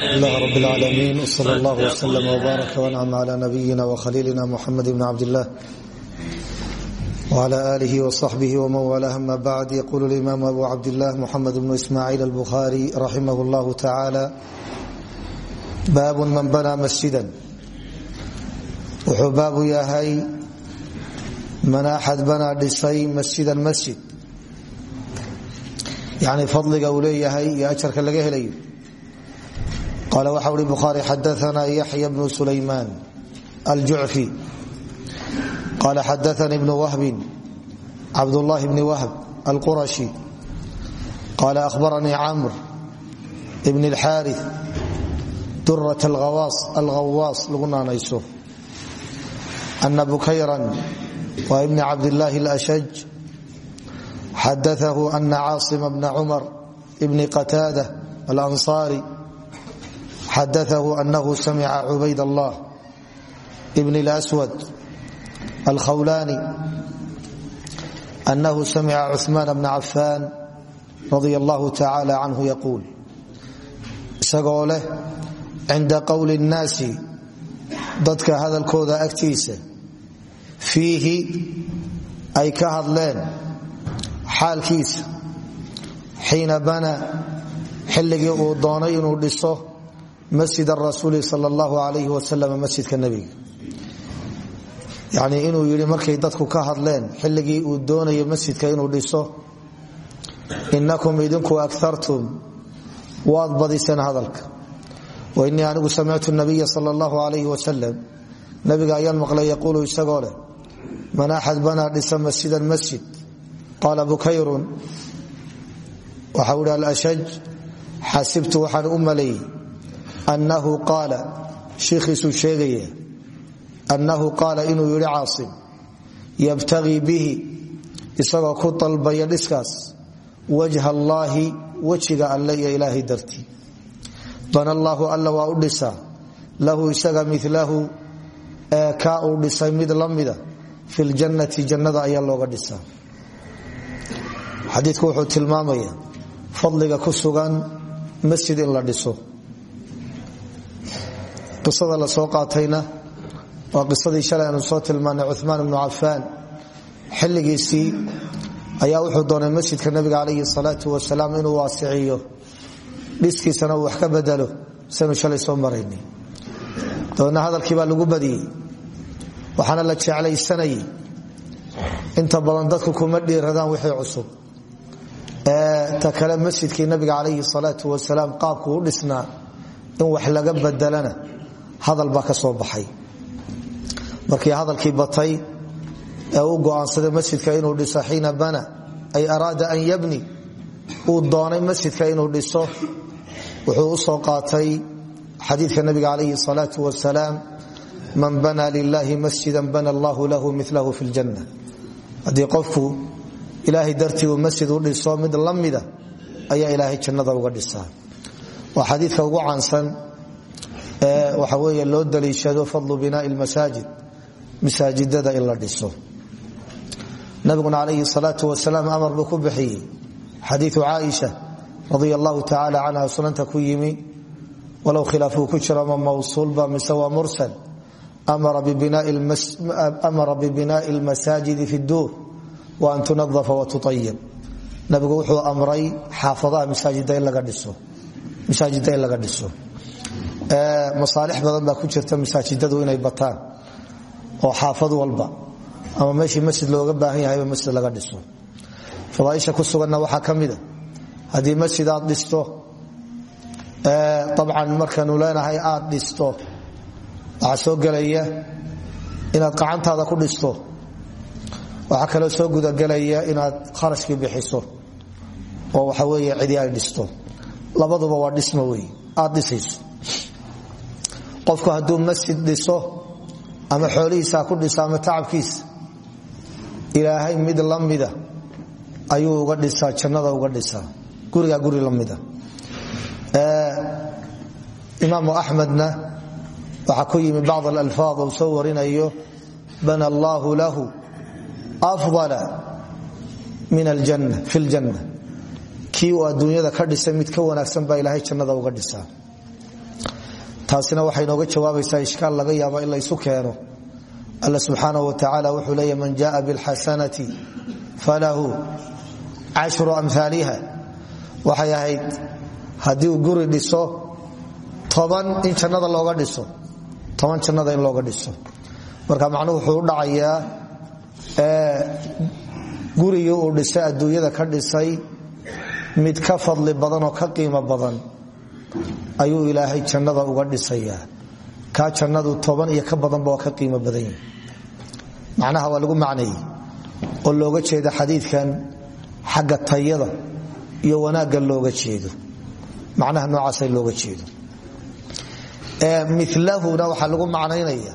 الله رب العالمين وصلى الله وسلم وبارك وانعم على نبينا وخليلنا محمد بن عبد الله وعلى آله وصحبه ومن والاه أما بعد يقول الإمام أبو عبد الله محمد بن إسماعيل البخاري رحمه الله تعالى باب من بنى مسجدا wuxuu baabu yahay man axad banaa dhisay masjidan masjid yani fadliga uu leeyahay iyo ajarka laga helayo qaal waxa ui bukhaari xadaana yaxya bnu sulaymaan aljucfi qaala xadaanii bnu wahbin cabdullahi bni wahb alqurashi qaala ahbaranii camr bn اlxaari durat alghawaas lagu naanayso ana bukayran waa ibni cabdillaahi alashaj xadaahu ana caasima bna cumar bni qataada alansaari xadaahu anahu samica cubayd allah bn اlswad alkhawlani anahu samica cumaan bna cafan radi allahu tacala canhu yaquul isagoo leh cinda qowli اnnaasi dadka hadalkooda agtiisa fiihi ay ka hadleen xaalkiisa xiina bana xilligii uu doonay inuu dhiso masjid arasuuli sal allahu alayh wasalam masjidka nebiga yanii inuu yidhi markay dadku ka hadleen xilligii uu doonayo masjidka inuu dhiso inakum idinku akartum waad badiseen hadalka. Wainii anigu samictu nabiya sal allahu alayh wasalam nabiga ayaan maqlay yaquulu isagoo leh man axad banaa dhisa masjidan masjid? Qaala bukayrun. Waxa ui alashaj xasibtu waxaan u maleeyey annahu qaala shiikhiisuu sheegaya annahu qaala inuu yidhi caasim yabtagii bihi isagoo ku dalbaya dhiskaas wajha allaahi wejiga alle iyo ilaahay dartii bana allaahu alla waa u dhisaa lahu isaga milahu ee kaa uu dhisay mid la mida fi ljannati jannada ayaa looga dhisaa xadiidku wuxuu tilmaamaya fadliga ku sugan masjid in la dhiso qisada la soo qaatayna waa qisadii shalay aanu soo tilmaanay cumaan ibnu cafaan. Xilligiisii ayaa wuxuu doonay masjidka nabiga calayhi salaatu wasalaam inuu waasiciyo dhiskiisana uu wax ka bedelo saynu shalay soo maraynay dabeedna hadalkii baa lagu badiyey. Waxaana la jeclaysanayay inta badan dadku kuma dhiiradaan wixii cusub. Ee ta kale masjidkii nabiga calayhi salaatu wasalaam qaabku u dhisnaa in wax laga bedelana hadal baa ka soo baxay. Markii hadalkii batay ee u go'aansaday masjidka inuu dhiso xiina bana ay araada an yabni uu doonay masjidka inuu dhiso wuxuu soo qaatay xadiidka nabiga calayhi salaatu wasalaam man bana lilahi masjida bana allahu lahu milahu fi ljanna haddii qofku ilaahay dartii uu masjid u dhiso mid la mida ayaa ilaahay jannada uga dhisaa. Waa xadiidka ugu caansan waxa weeye loo daliishado fadlu binaai lmasaajid masaajidada in la dhiso. Nabiguna calayhi salaatu wasalaam amar buu ku bixiyey. Xadiiu caaisha radia allahu tacaala sunanta ku yimi walow khilaafuu ku jiro ma mawsuulba mise waa mursal amara bibinaai lmasaajidi fi duur wa an tunadafa wa tuayib nabigu wuxuu amray xaafadaha masaajida in laga dhiso masaalix badan baa ku jirta masaajidadu inay bataan oo xaafad walba. Ama meeshii masjid looga baahan yahayba masjid laga dhiso. Fadaaisha ku suganna waxaa ka mida masjid aad dhisto abcan markanu leenahay aad dhisto waxaa soo gelaya inaad qacantaada ku dhisto. Waxaa kaloo soo gudagelaya inaad kharashkii bixiso. Oo waxa weeye cidi ay dhisto. Labaduba waa dhismo wey aad dhisayso qofku hadduu masjid dhiso ama xoolihiisaa ku dhiso ama tacabkiisa ilaahay mid la ayuu uga dhisaa jannada uga dhisaa gurigaa guri la mida. Imaamu axmedna waxaa ku yimi bacd alalfaad uu soo warinayo bana allaahu lahu afdala min aljanna fi ljanna kii uu ka dhisay mid ka wanaagsan baa ilaahay jannada uga dhisaa taasina waxay nooga jawaabaysaa ishkaal laga yaaba in laysu keeno. Alla subxaanahu wa tacaala wuxuu leeya man jaaa bilxasanati falahu cashru amhaaliha waxay ahayd haddii uu guri dhiso toban in jannada looga dhiso toban jannada in looga dhiso. Marka macnuhu wuxuu u dhacayaa gurigii uu dhisay adduunyada ka dhisay mid ka fadli badan oo ka qiimo badan ayuu ilaahay jannada uga dhisayaa. Kaa jannadu toban iyo ka badanba waa ka qiimo badan yihi macnaha waa lagu macneeyey oo looga jeeda xadiidkan xagga tayada iyo wanaagga looga jeedo. Macnaha noocaasa looga jeedo. Milahuna waxaa lagu macnaynaya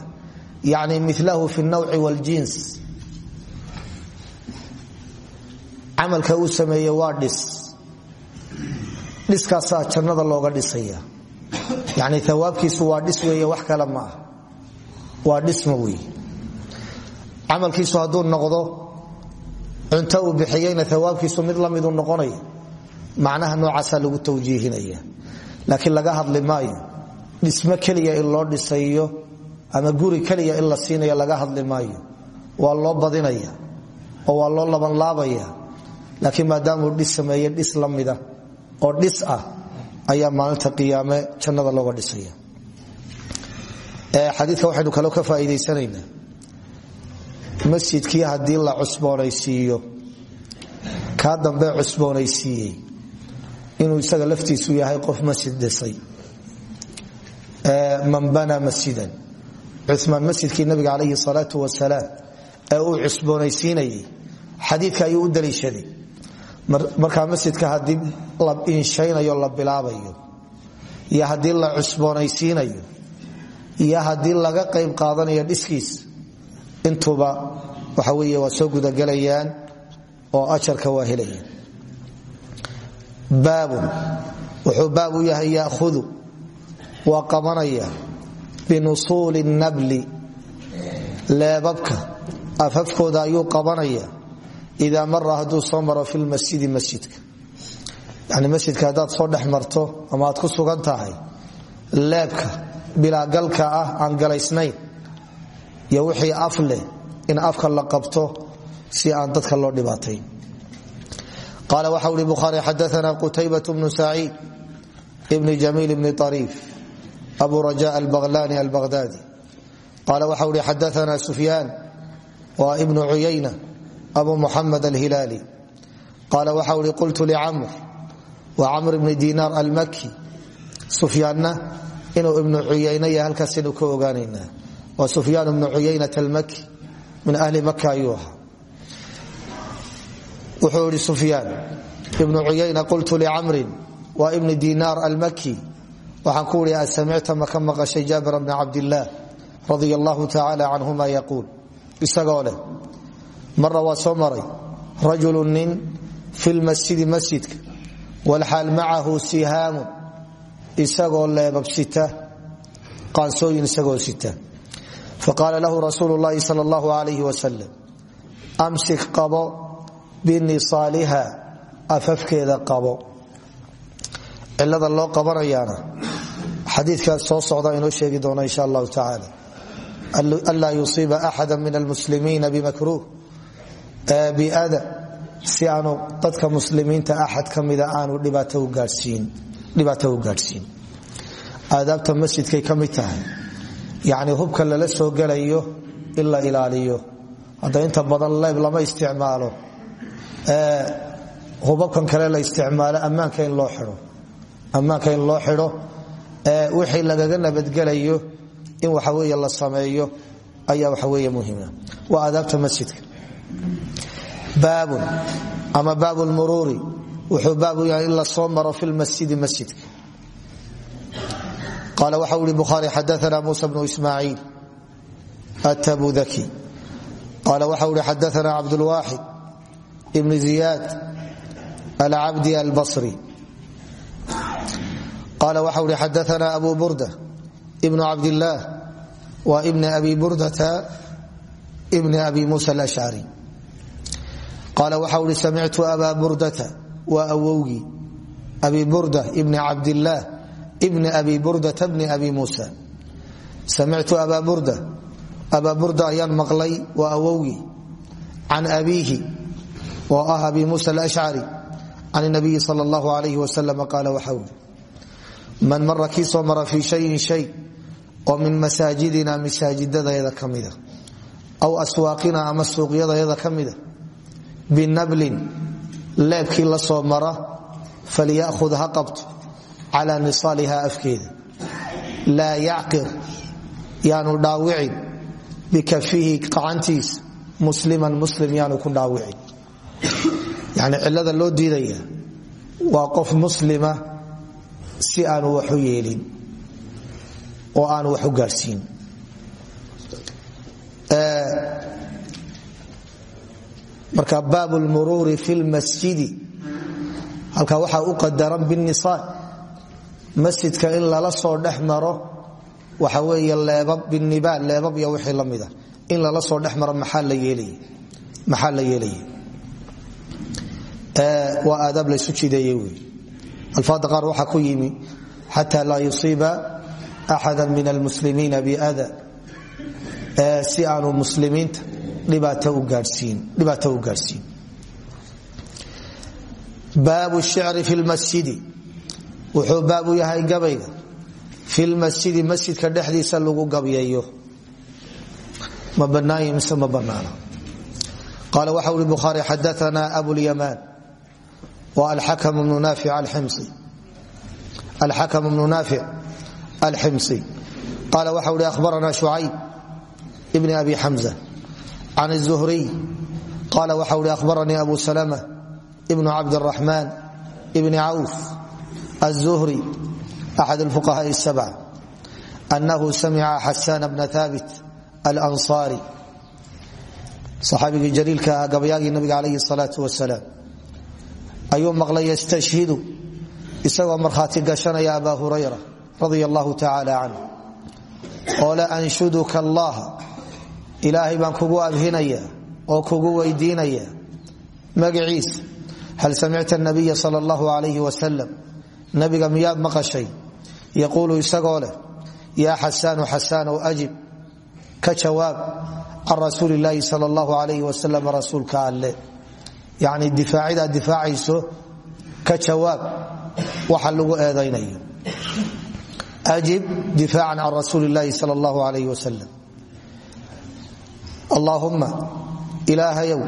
yani milahu fi nawci waljins camalka uu sameeye waa dhis dhiskaasaa jannada looga dhisaya. Yani awaabkiisu waa dhis weeye wax kale ma waa dhisma wey camalkiisu hadduu noqdo cunto uu bixiyeyna awaabkiisu mid lamiduu noqonaya. Macnaha noocaasaa lagu tawjiihinaya. Laakiin laga hadli maayo. Dhismo keliya in loo dhisayo ama guri keliya in la siinayo laga hadli maayo. Waa loo badinaya oo waa loo labanlaabaya. Laakiin maadaamuu dhis sameeye dhis la mida oo dhis ah ayaa maalinta qiyaame jannada looga dhisaya. Xadiika waxaynu kaloo ka faaiidaysanaynaa. Masjidkii haddii la cusboonaysiiyo kaa dambe cusboonaysiiyey inuu isaga laftiisu yahay qof masjid dhisay. Man bana masjidan cumaan masjidkii nabiga calayhi salaau wasalaam uu cusboonaysiinayay xadiika ayuu u daliishaday markaa masjidka haddii la inshaynayo la bilaabayo iyo haddii la cusboonaysiinayo iyo haddii laga qayb qaadanayo dhiskiis intuba waxa wey waa soo gudagelayaan oo ajarka waa helayaan. Baabun wuxuu baab u yahay yaahudu waa qabanaya binusuuli nabli leebabka afafkooda ayuu qabanaya idaa mara hadduu soo maro fi lmasjidi masjidka yani masjidka haddaad soo dhex marto ama aad ku sugan tahay leebka bilaagalka ah aan galaysnayn iyo wixii af leh in afka la qabto si aan dadka loo dhibaatayn qaala waxa uri bukhaari xadaana qutaybat bnu saciid ibni jamiil bni ariif abu raja albaqlani albaqhdadi qaala waxa uri xadaana sufyaan waa ibnu cuyayna abu muxamed alhilaali qaala waxa uri qultu licamr wa camr bni dinaar almaki sufyaanna inuu ibnu cuyayna yahay halkaasaynu ka ogaanaynaa waa sufyaan ibnu cuyaynat almaki min ahli maka ayuu ahaa. Wuxuu ihi sufyaan ibnu cuyayna qultu licamrin waa ibni dinaar almaki waxaan ku ihi asamicta maka maqashay jaabir bna cabdillaah radia allahu tacaala canhuma yaquul isagoo leh mara waa soo maray. Rajulu nin fi lmasjidi masjidka walxaal macahu sihaamun isagoo leebabsita qaansooyin isagoo sita. Faqaala lahu rasuulu llahi sal allahu alayh wasalam amsik qabo binisaaliha afafkeeda qabo. Cilada loo qabanayaana xadiikaas soo socda inoo sheegi doona insha allahu tacaala. Anlaa yusiiba axada min almuslimiina bimakruuh biada si aanu dadka muslimiinta axad ka aanu dhibaato u gaadhsiin aadaabta masjidkay ka tahay yacni hubka lala soo gelayo in la ilaaliyo. Hadda inta badan leyb lama isticmaalo. Hubabkan kale la isticmaalo ammaanka in loo xidho. Ammaanka in loo xidho wixii lagaga nabadgelayo in waxa weeye la sameeyo ayaa waxa weeye muhima waa aadaabta masjidka baabun ama baab lmuruuri wuxuu baabu yahay in la soo maro fi lmasjidi masjidka. Qaala waxa uri bukhaari xadaana muusa bnu ismaaciil atabudaki qaala waxa uri xadaana cabdulwaaxid ibn ziyaad alcabdi albasri. Qaala waxa uri xadaana abu burda ibnu cabdillaah wa ibni abi burdata ibni abi musa alashcari qaala waxa uri samictu aba burdata waa awowgii abi burda ibni cabdillaah bni abi burdata bni abi muusa. Samictu aba burda abaa burda ayaan maqlay waa awowgii can abiihi oo ah abi muusa alashcari can nabiyi sal allahu alayh wasalam qaala waxa uri man mara kii soo mara fii shayin shay oo min masaajidina masaajidadayada ka mida aw aswaaqina binablin leebkii la soo mara falyahud ha qabto cala nisaaliha afkeeda. Laa yacqir yaanu dhaawicin bikafihi qacantiisa musliman muslim yaanu ku dhaawicin. Yani cilada loo diidaya waa qof muslima si aanu wax u yeelin oo aanu wax u gaadhsiin marka baab lmuruuri fi lmasjidi halkaa waxaa u qadaran binisaal masjidka in lala soo dhex maro waxa weeye leebab binibaal leebab iyo wixii la mida in lala soo dhex maro maxaa la yeelaya waa aadaab laysu jideeye wey alfaada qaar waxaa ku yimi xata laa yusiiba axada min almuslimiina biada si aanu muslimiinta dhibaato u gaadhsiin baabu shicri fi lmasjidi wuxuu baabu yahay gabayga. Fi lmasjidi masjidka dhexdiisa lagu gabyayo ma banaany mise ma banaana qaala waxa uri bukhaari xadaana abulyamaan wa alxakam bnu naafic alximsi qaala waxa uri ahbarana shucayb ibni abi xamza can الzuhriy qaala waxa uri ahbaranii abu salama ibnu cabdالraxmaan ibni cawf الزهري أحد الفقهاء السبعة أنه سمع حسان بن ثابت الأنصاري صحابي جليلك قبياغي النبي عليه الصلاة والسلام أيو مغلى يستشهد isagoo markhaati gashanaya abaa hurayra radia allahu tacaala canhu oo la anshuduka allaha ilaahay baan kugu abhinaya oo kugu weydiinaya. Magaciisa hal samicta nabiya sal allahu alayh wasalam nabiga miyaad maqashay? Yaquulu isagoo leh yaa xasaanu xasaanow ajib. Ka jawaab can rasuuli laahi sal allahu alayh wasalam alle. Yacni difaacidaad difaacayso ka jawaab waxa lagu eedaynayo. Ajib difaacan can rasuuli laahi sal allahu alayh wasalam allaahumma ilaahayow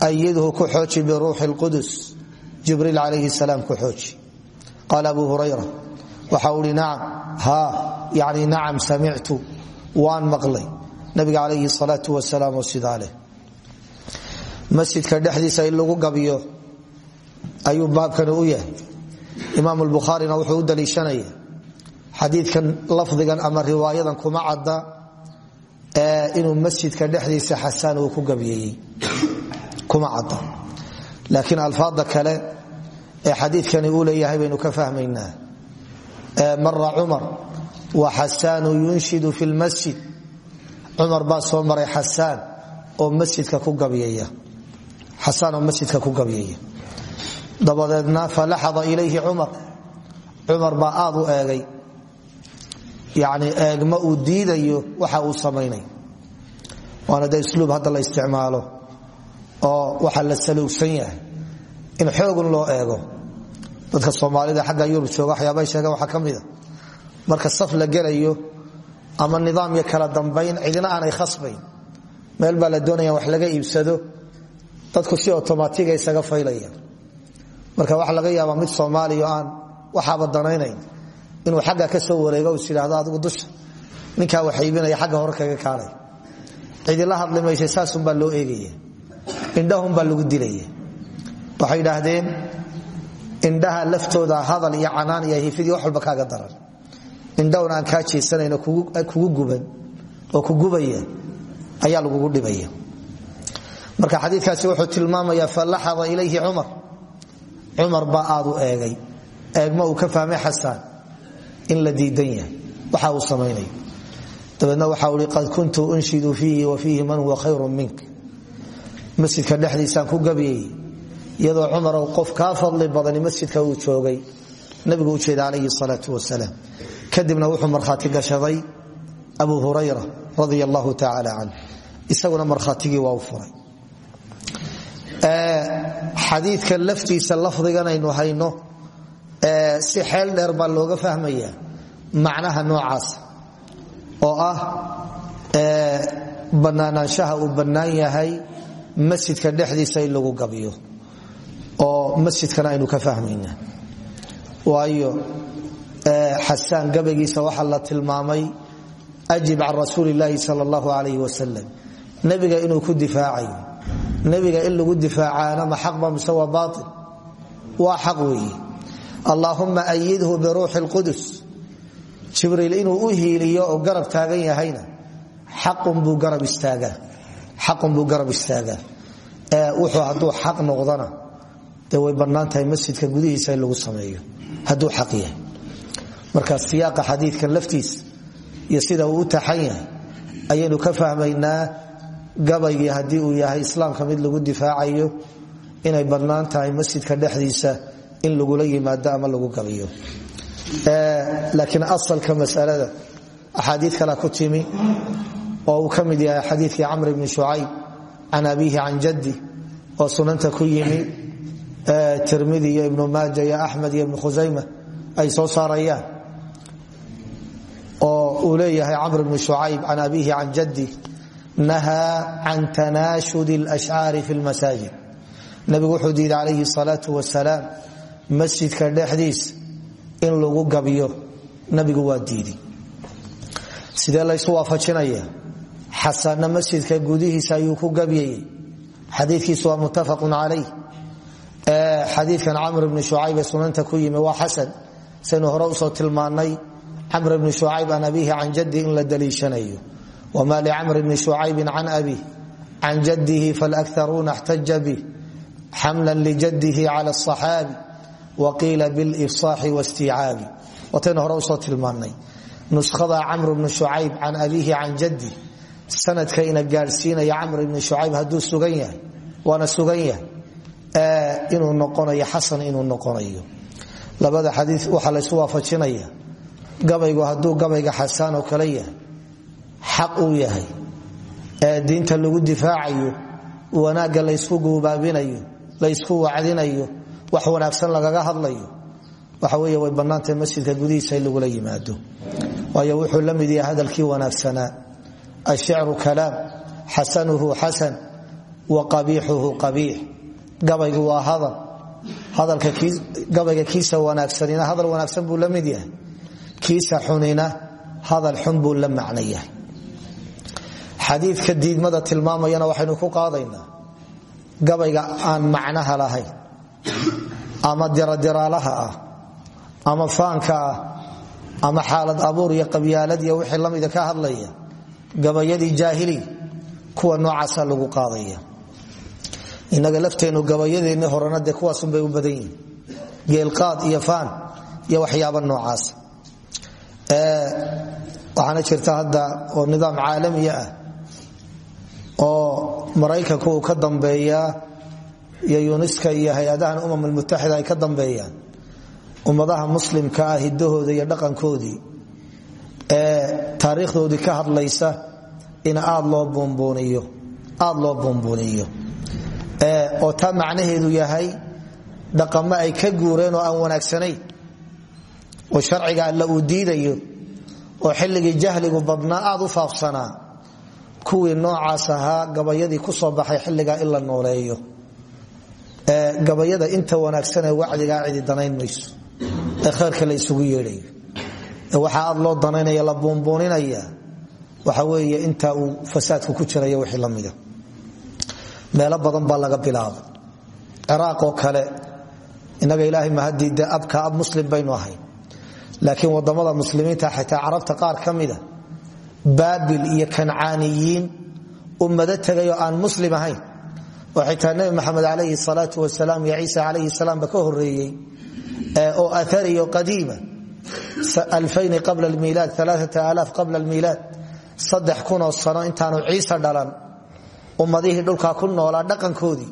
ayidhu ku xooji biruuxi lqudus jibriil calayhi salaam ku xooji. Qaal abu hurayra waxa ui nacam ha yani nacam samictu waan maqlay. Nabiga calayhi salaau wasalaam oo sidaa leh. Masjidka dhexdiisa in lagu gabiyo ayuu baabkani u yahay. Imaam bukhaarina wuxuu u daliishanaya xadiikan lafdigan inuu masjidka dhexdiisa xasaan uu ku gabiyeeyey kuma cadda. Laakiin alfaada kale ee xadiikani uu leeyahay baynu ka fahmaynaa. Mara cumar wa xasaanu yunshidu fi lmasjid cumar baa soo maray xasaan oo masjidka ku gabyaya xasaan oo masjidka ku gabyaya dabadeedna falaxada ilayhi cumar. Cumar baa aad u eegay yani eegma uu diidayo waxa uu samaynayo waana de isluub hadda la isticmaalo oo waxa la saluugsan yahay in xoogun loo eego. Dadka soomaalida xagga yurub jooga waxyaabay sheegaan waxaa ka mida marka saf la gelayo ama nidaam iyo dambayn cidina aanay khasbayn meel baa doonaya wax laga iibsado dadku si otomaatiga isaga faylayaan marka waxa laga yaabaa mid soomaaliya aan waxaaba danaynayn inuu xagga ka soo wareego is idhahdo adigu dusha ninkaa wax iibinaya xagga hore kaga kaanay cidila hadli maysa saasunbaa loo eegaya. Indhahunbaa lagu dilaya. Waxay idhaahdeen indhaha laftooda hadal iyo canaan iyo hifidii wax walba kaaga daran. Indhahun aan kaa jeesanayno kugu guban oo ku gubaya ayaa lagugu dhibaya. Marka xadiikaasi wuxuu tilmaamaya falaxada ilayhi cumar. Cumar baa aad u eegay. Eegma uu ka fahmay xasaan in la diidan yahay. Waxa uu samaynayo. Dabeedna waxa ui qad kuntu unshidu fiihi wa fiihi man huwa khayru mink. Masjidka dhexdiisaan ku gabiyey iyadoo cumarow qof kaa fadli badani masjidka uu joogay nabigu ujeeda calayhi salaau wasalaam. Kadibna wuxuu markhaati gashaday abu hurayra radia allahu tacaala isaguna markhaatigii waa u furay. Xadiidka laftiisa lafdigan aynu hayno si xeel dheer baa looga fahmaya macnaha noocaasa oo ah bannaanaanshaha uu bannaan yahay masjidka dhexdiisa in lagu gabiyo oo masjidkana aynu ka fahmayna. Waayo xasaan gabaygiisa waxaa la tilmaamay ajib can rasuuli illaahi sal allahu alayh wasalam inuu ku difaacayo nebiga in lagu difaacaana ma xaqba mise waa xaq allaahumma ayidhu biruuxi lqudus jibriil inuu u hiiliyo oo garab taagan yahayna xaqun buu garab istaagaa wuxuu hadduu xaq noqdana dee way bannaan tahay masjidka gudihiisa in lagu sameeyo. Hadduu xaq yahay. Marka siyaaqa xadiidkan laftiisa iyo sida uu u taxan yahay ayaynu ka fahmaynaa gabaygii haddii uu yahay islaamka mid lagu difaacayo inay bannaan masjidka dhexdiisa in lagula yimaado ama lagu gabayo laakiin asalka masalada axaadii kale ku timi oo uu ka yahay xadiikii camr bni shucayb can abiihi can jaddi oo sunanta ku yimi tirmidi iyo ibnu maaja iyo axmed iyo ibnu ay soo saarayaan oo uu leeyahay camr bni shucayb can abiihi can jaddi nahaa can tanaashudi اlashcaari fi lmasaajid nabigu wuxuu diiday calayhi salaau wasalaam masjidka dhexdiis in lagu gabiyo nabigu waa diidi. Sidee laysu waafajinaya xasanna masjidka gudihiisa ayuu ku gabyayey xadiikiisu waa muttafaqu calayh. Xadiikan camr bni shucayb ee sunanta ku yimi waa xasan. Saynu hore u soo tilmaanay camr bni shucayb an jaddi in la daliishanayo. Wma lcamr bni shucaybin can abi. Can jadihi falakharuuna xtaja bi xamlan ljadihi cala aصaxaabi waqiila bilifsaaxi waاsticaabi wataynu hore u soo tilmaanay nuskhada camr bni shucayb can abihi can jaddi. Sanadka ina gaadhsiinaya camr bni shucayb hadduu sugan yahay waana sugan yahay. Inuu noqonayo xasan inuu noqonayo. Labada xadii waxaa laysu waafajinaya. Gabaygu hadduu gabayga xasaan oo kale yahay xaq uu yahay. Ee diinta lagu difaacayo wanaagga laysku wax wanaagsan lagaga hadlayo. Waxa wey way bannaantahay masjidka gudihiisa in lagula yimaado. Waayo wuxuu la yahay hadalkii wanaagsanaa ashicru kalaam xasanuhu xasan wa qabiixuhu qabiix gabaygu waa hadal. Gabayga kiisa wanaagsanina hadal wanaagsan buu la yahay. Kiisa xunina hadal xun buu la macno yahay. Xadiidka diidmada tilmaamayana waxaynu ku qaadaynaa. Gabayga aan macnaha lahayn ama diradiraalaha ah ama faanka ah ama xaalad abuur iyo qabyaalad iyo wixii lamida ka hadlaya gabayadii jaahiliga kuwa noocaasa lagu qaadaya. Inaga lafteennu gabayadeenni horena dee kuwaasunbay u badan yihiin geelqaad iyo faan iyo waxyaaba noocaas. Waxaana jirta hadda oo nidaam caalamiya ah oo maraykanku uu ka dambeeyaa iyo yuniska iyo hay'adahan umam almutaxida ay ka dambeeyaan ummadaha muslimka ah hidahooda iyo dhaqankoodii ee taariikhdoodii ka hadlaysa in aad loo buunbuuniyo oo taa macnaheedu yahay dhaqamo ay ka guureen oo aan wanaagsanayn oo sharciga alla uu diidayo oo xilligii jahligu badnaa aad u faafsanaa. Kuwii noocaas ahaa gabayadii ku soo baxay xilligaa in la nooleeyo gabayada inta wanaagsan ee wacdigaa cidi danayn mayso. Ee la isugu yeedhayo waxaa aad loo danaynaya la buunbuuninaya waxa weeye inta uu fasaadku ku jiraya wixii lamida meelo badan baa laga bilaabay. Ciraaq oo kale inaga ilaahay mahadii de abka ab muslim baynu ahayn laakiin waddamada muslimiinta xitaa carabta qaar ka mida baabil iyo kancaaniyiin ummado tegayoo aan muslim ahayn xitaa nebi maxamed calayhi salaau wasalaam iyo ciisa calayhi salaamba ka horeeyey oo aariyo qadiima. Alfayni qabla alaaata alaaf qabla miilaad saddex kunoo sano intaanu ciise dhalan ummadihii dhulkaa ku noolaa dhaqankoodii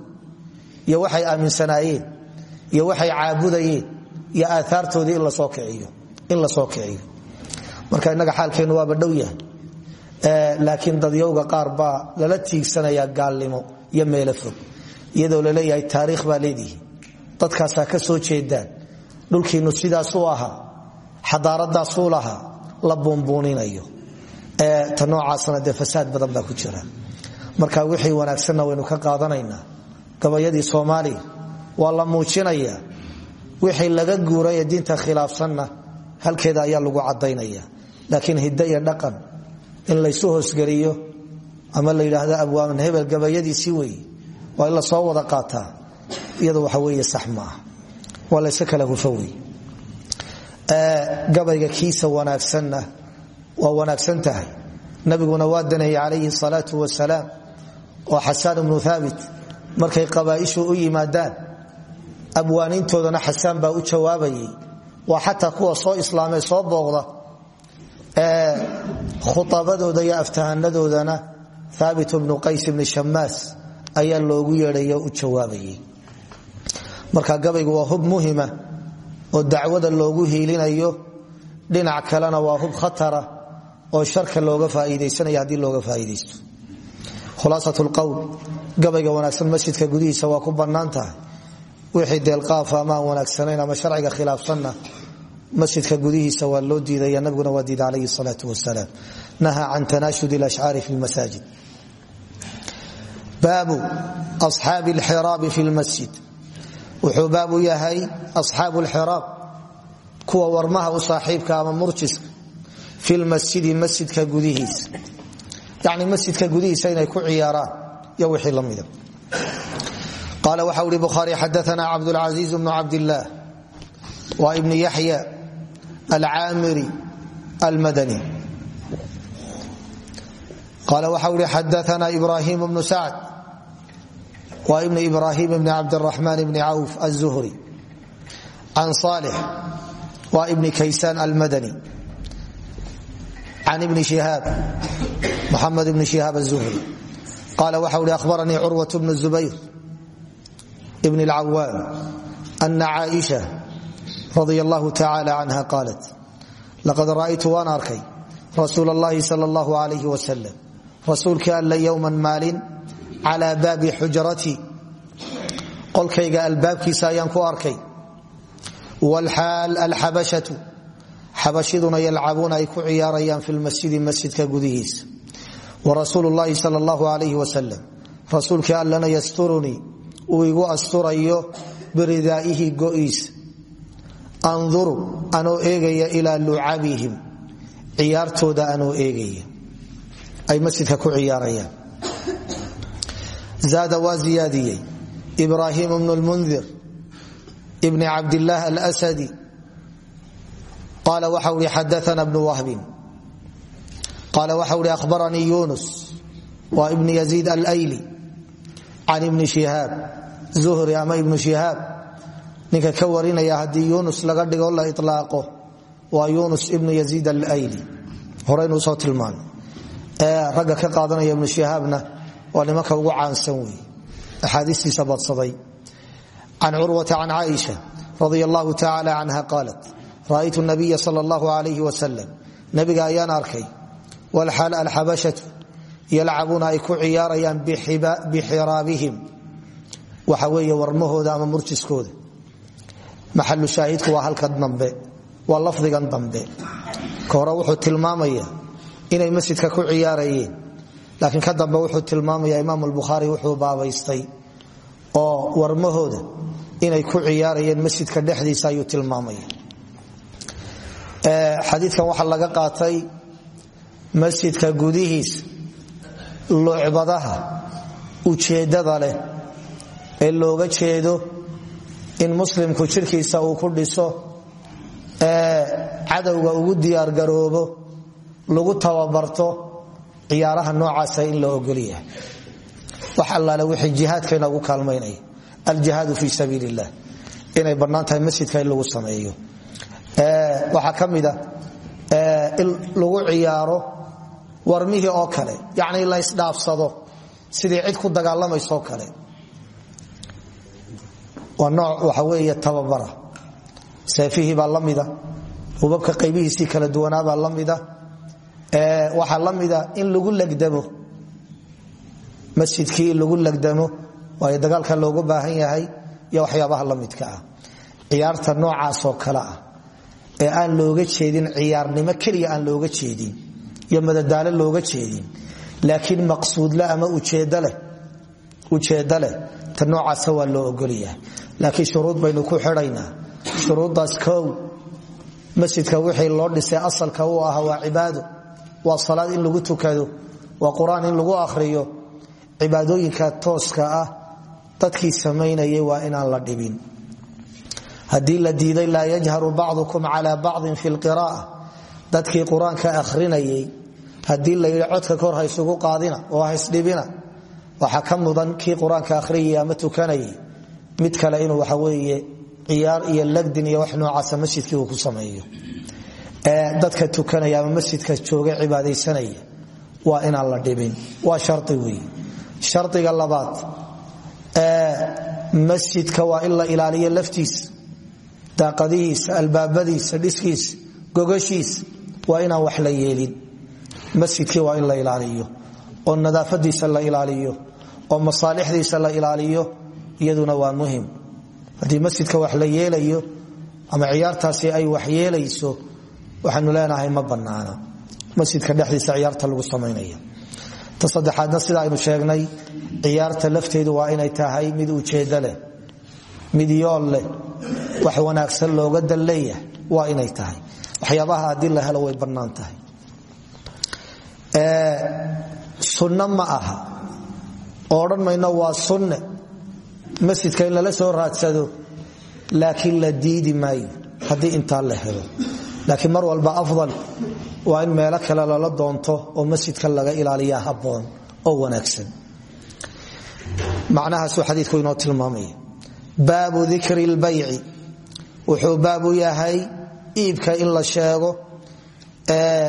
iyo waxay aaminsanaayeen iyo waxay caabudayeen iyo aaaartoodii in la soo kiciyo marka innaga xaalkeennu waaba dhow yahay laakiin dadyowga qaar baa lala tiigsanaya gaalnimo iyo meelo fog. Iyadoo la leeyahay taariikh baa leedihi. Ka soo jeedaan. Dhulkiinnu sidaasuu ahaa. Xadaaradaasuu lahaa. La buunbuuninayo. Ta noocaasna dee fasaad badan baa ku jira. Marka wixii wanaagsanna waynu ka qaadanaynaa. Gabayadii soomaaliya waa la muujinaya. Wixii laga guuray ee diinta khilaafsanna halkeeda ayaa lagu cadaynaya laakiin hiddo dhaqan in laysu hoosgeliyo ama la yidhaahdo abwaaman hebel gabayadiisii weeye waa in la soo wada qaataa iyadu waxa weeye sax maaha waa layse kala wey gabayga kiisa wanaagsanna waa wanaagsan tahay. Nabiguna waa danayay calayhi salaau wasalaam oo xasaan ibnu haabit markay qabaaishu u yimaadaan abwaaniintoodana xasaan baa u jawaabayay. Waa xataa kuwa soo islaamee soo booqda. Khuabadooda iyo aftahanadoodana haabit bnu qays ibni shamaas ayaa loogu yeedhay u jawaabayay marka gabaygu waa hub muhima oo dacwada loogu hiilinayo dhinac kalena waa hub khatara oo sharka looga faaiidaysanaya haddii looga faaiidaysto. Khulaasat lqowl gabayga wanaagsan masjidka gudihiisa waa ku bannaan tahay. Wixii deelqaafa ama aan wanaagsanayn ama sharciga khilaafsanna masjidka gudihiisa waa loo diidaya nabiguna waa diida alayhi salaau wasalaam naha can tanaashud lashcaari fi lmasaajid baabu asxaabi alxiraabi fi lmasjid wuxuu baabu yahay asxaabu lxiraab kuwa warmaha u ama murjiska fi lmasjidi masjidka gudihiisa. Yani masjidka gudihiisa inay ku ciyaaraan iyo wixii la mida. Qaala waxa uri bukhaari xadaana cabdulcasiiz bnu cabdillaah waa ibni yaxya alcaamiri almadani qaala waxa uri xadaana ibrahim bnu sacd waa ibni ibrahim bni cabdiraxmaan bni cawf aلzuhri can salix waa ibni kaysaan almadani can ibni shihaab muxamed ibni shihaab aلzuhri qaala waxa uri ahbaranii curwaة bnu zubayr bn اlcawaam ana caaisha radi allahu tacaala canha qaalat laqad ra'aytu waan arkay rasuul allahi sal allahu alayh wasalam rasuulkii alla yowman maalin calaa baabi xujratii qolkayga albaabkiisa ayaan ku arkay. Wlxaal alxabashatu xabashiduna yalcabuuna ay ku ciyaarayaan fi lmasjidi masjidka gudihiisa warasuulu llahi sal allahu alayh wasalam rasuulkii allana yasturunii uu igu asturayo biridaa'ihi go'iisa anduru anoo eegaya ilaa lucabihim ciyaartooda anoo eegaya. Ay masjidka ku ciyaarayaan. Zaada waa ziyaadiyey. Ibrahim bnu lmundir bni cabdillaah alsadi qaala waxa ui xadaana bnu wahbin. Qaala waxa uhi ahbaranii yunus waa ibni yaziid alayli. Can ibni shihaab zuhri ama ibnu shihaab ninka ka warinaya haddii yunus laga dhigo la ilaaqo waa yunus ibnu yaziid alayli. Horeynuu soo tilmaano ee ragga ka qaadanaya ibnu shihaabna waa nimanka ugu caansan wey axaadiistiisa badsaday. Can curwata can caaisha radi allahu tacala canha qaalat ra'aytu nabiya sal allahu alayh wasalam nabiga ayaan arkay. Walxaal alxabashatu yalcabuuna ay ku ciyaarayaan bixiraabihim waxa weeye warmahooda ama murjiskooda maxalu shaahidku waa halkan dambe. Waa lafdigan dambe. Ka hore wuxuu tilmaamaya inay masjidka ku ciyaarayeen. Laakiin ka dambe wuxuu tilmaamaya imaam albukhaari wuxuu baabaystay oo warmahooda inay ku ciyaarayeen masjidka dhexdiisa ayuu tilmaamaya xadiikan waxaa laga qaatay masjidka gudihiisa lucbadaha ujeeddada leh ee looga jeedo in muslimku jirkiisa uu ku dhiso cadowga ugu diyaargaroobo lagu tababarto ciyaaraha noocaasa in la ogolyahay wax allaale wixii jihaadka inoogu kaalmaynaya. Aljihaadu fi sabiil illah inay bannaan masjidka lagu sameeyo. Waxaa ka mida in lagu ciyaaro warmihii oo kale yacni la ysdhaafsado sidii cid ku dagaalamaysoo kale waa nooc waxa weeye tababara. Seefihii baa la mida hubabka qaybihiisii kala duwanaabaa la mida waxaa la mida in lagu legdamo. Masjidkii lagu legdamo waayo dagaalka loogu baahan yahay iyo waxyaabaha la ah. Ciyaarta noocaasoo kale ah ee aan looga jeedin ciyaarnimo keliya aan looga jeedin iyo madadaalo looga jeedin. Laakiin maqsuudle ama ujeeddo leh ta noocaasa waa loo ogolyahay laakiin shuruud baynu ku xidhaynaa shuruuddaas kow masjidka wixii loo dhisay asalka uu ahaa waa cibaado. Waa salaad in lagu tukado waa qur'aan in lagu akhriyo. Cibaadooyinka tooska ah dadkii samaynayay waa inaan la dhibin. Haddii la diiday laa yajharu bacdukum cala bacdin fi lqira'a dadkii qur'aanka akhrinayay haddii la yidhi codka kor ha qaadina oo ha ysdhibina waxaa ka mudan kii qur'aanka akhriyay ama tukanayay mid kale inuu waxa weeye ciyaar iyo lagdin iyo wax noocaasa masjidkii uu ku sameeyo. Dadka tukanaya masjidka jooga cibaadaysanaya waa inaan la dhibin. Waa shari wey shardiga labaad masjidka waa in la ilaaliyo laftiisa daaqadihiisa albaabadiisa dhiskiisa gogashiisa waa inaan wax la yeelin. Masjidkii waa in la ilaaliyo oo nadaafadiisa la ilaaliyo oo masaalixdiisa la ilaaliyo iyaduna waa muhiim. Haddii masjidka wax la yeelayo ama ciyaartaasi ay wax yeelayso waxaanu leenahay ma banaana masjidka dhexdiisa ciyaarta lagu samaynaya. Ta sida aynu sheegnay ciyaarta lafteedu waa inay tahay mid ujeeddo leh mid yool leh wax wanaagsan looga dan leeyahay waa inay tahay. Waxyaabaha haddii la helo way bannaan tahay. Sunno ma aha. Oo odhan waa sunne masjidka in lala soo raadsado laakiin la diidi maayo. Haddii intaa la helo. Laakiin mar walba afdal waa in meelo kale lala doonto oo masjidka laga ilaaliya habboon oo wanaagsan. Macnahaasuu xadiidku inoo tilmaamaya. Baabu dikri lbayci wuxuu baabu yahay iibka in la sheego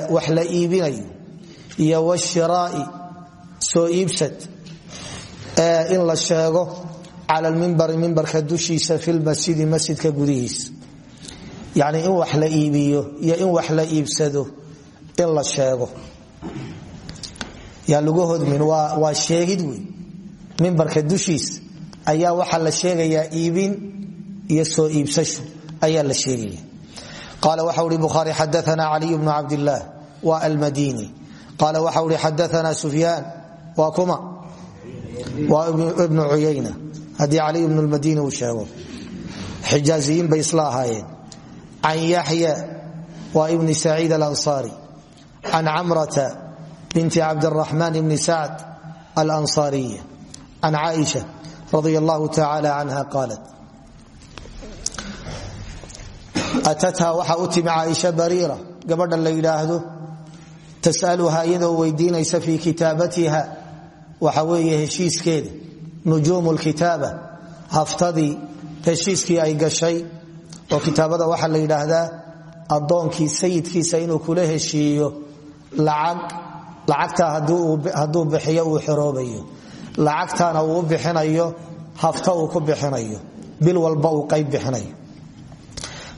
wax la iibinayo iyo washiraa'i soo iibsad in la sheego cala lmimbari mimbarka dushiisa fi lmasjidi masjidka gudihiisa yacni in wax la iibiyo iyo in wax la iibsado in la sheego yaa lagu hodmin waa sheegid wey mimbarka dushiisa ayaa waxaa la sheegayaa iibin iyo soo iibsasho ayaa la sheegaya qaala waxa uhi bukhaari xadaana caliy bnu cabdillaah waa almadini haddii caliy bnu lmadini uu sheego xijaaziyiin bay isla ahaayeen. Can yaxya waa ibni saciid alansaari can camrata binti cabdiraxmaan bni sacd alansaariya can caaisha radi allahu tacaala canha qaalat atatha waxaa u timi caaisha bariira gabadha la yidhaahdo tasaluha iyadoo weydiinaysa fii kitaabatiha waxa weeye heshiiskeeda nujuumu lkitaaba haftadii heshiiskii ay gashay oo kitaabada waxaa la yidhaahdaa addoonkii sayidkiisa inuu kula heshiiyo lacagtaa hadduu bixiyo uu xoroobayo lacagtaana uu bixinayo hafta uu ku bixinayo. Bil walba uu qayb bixinayo.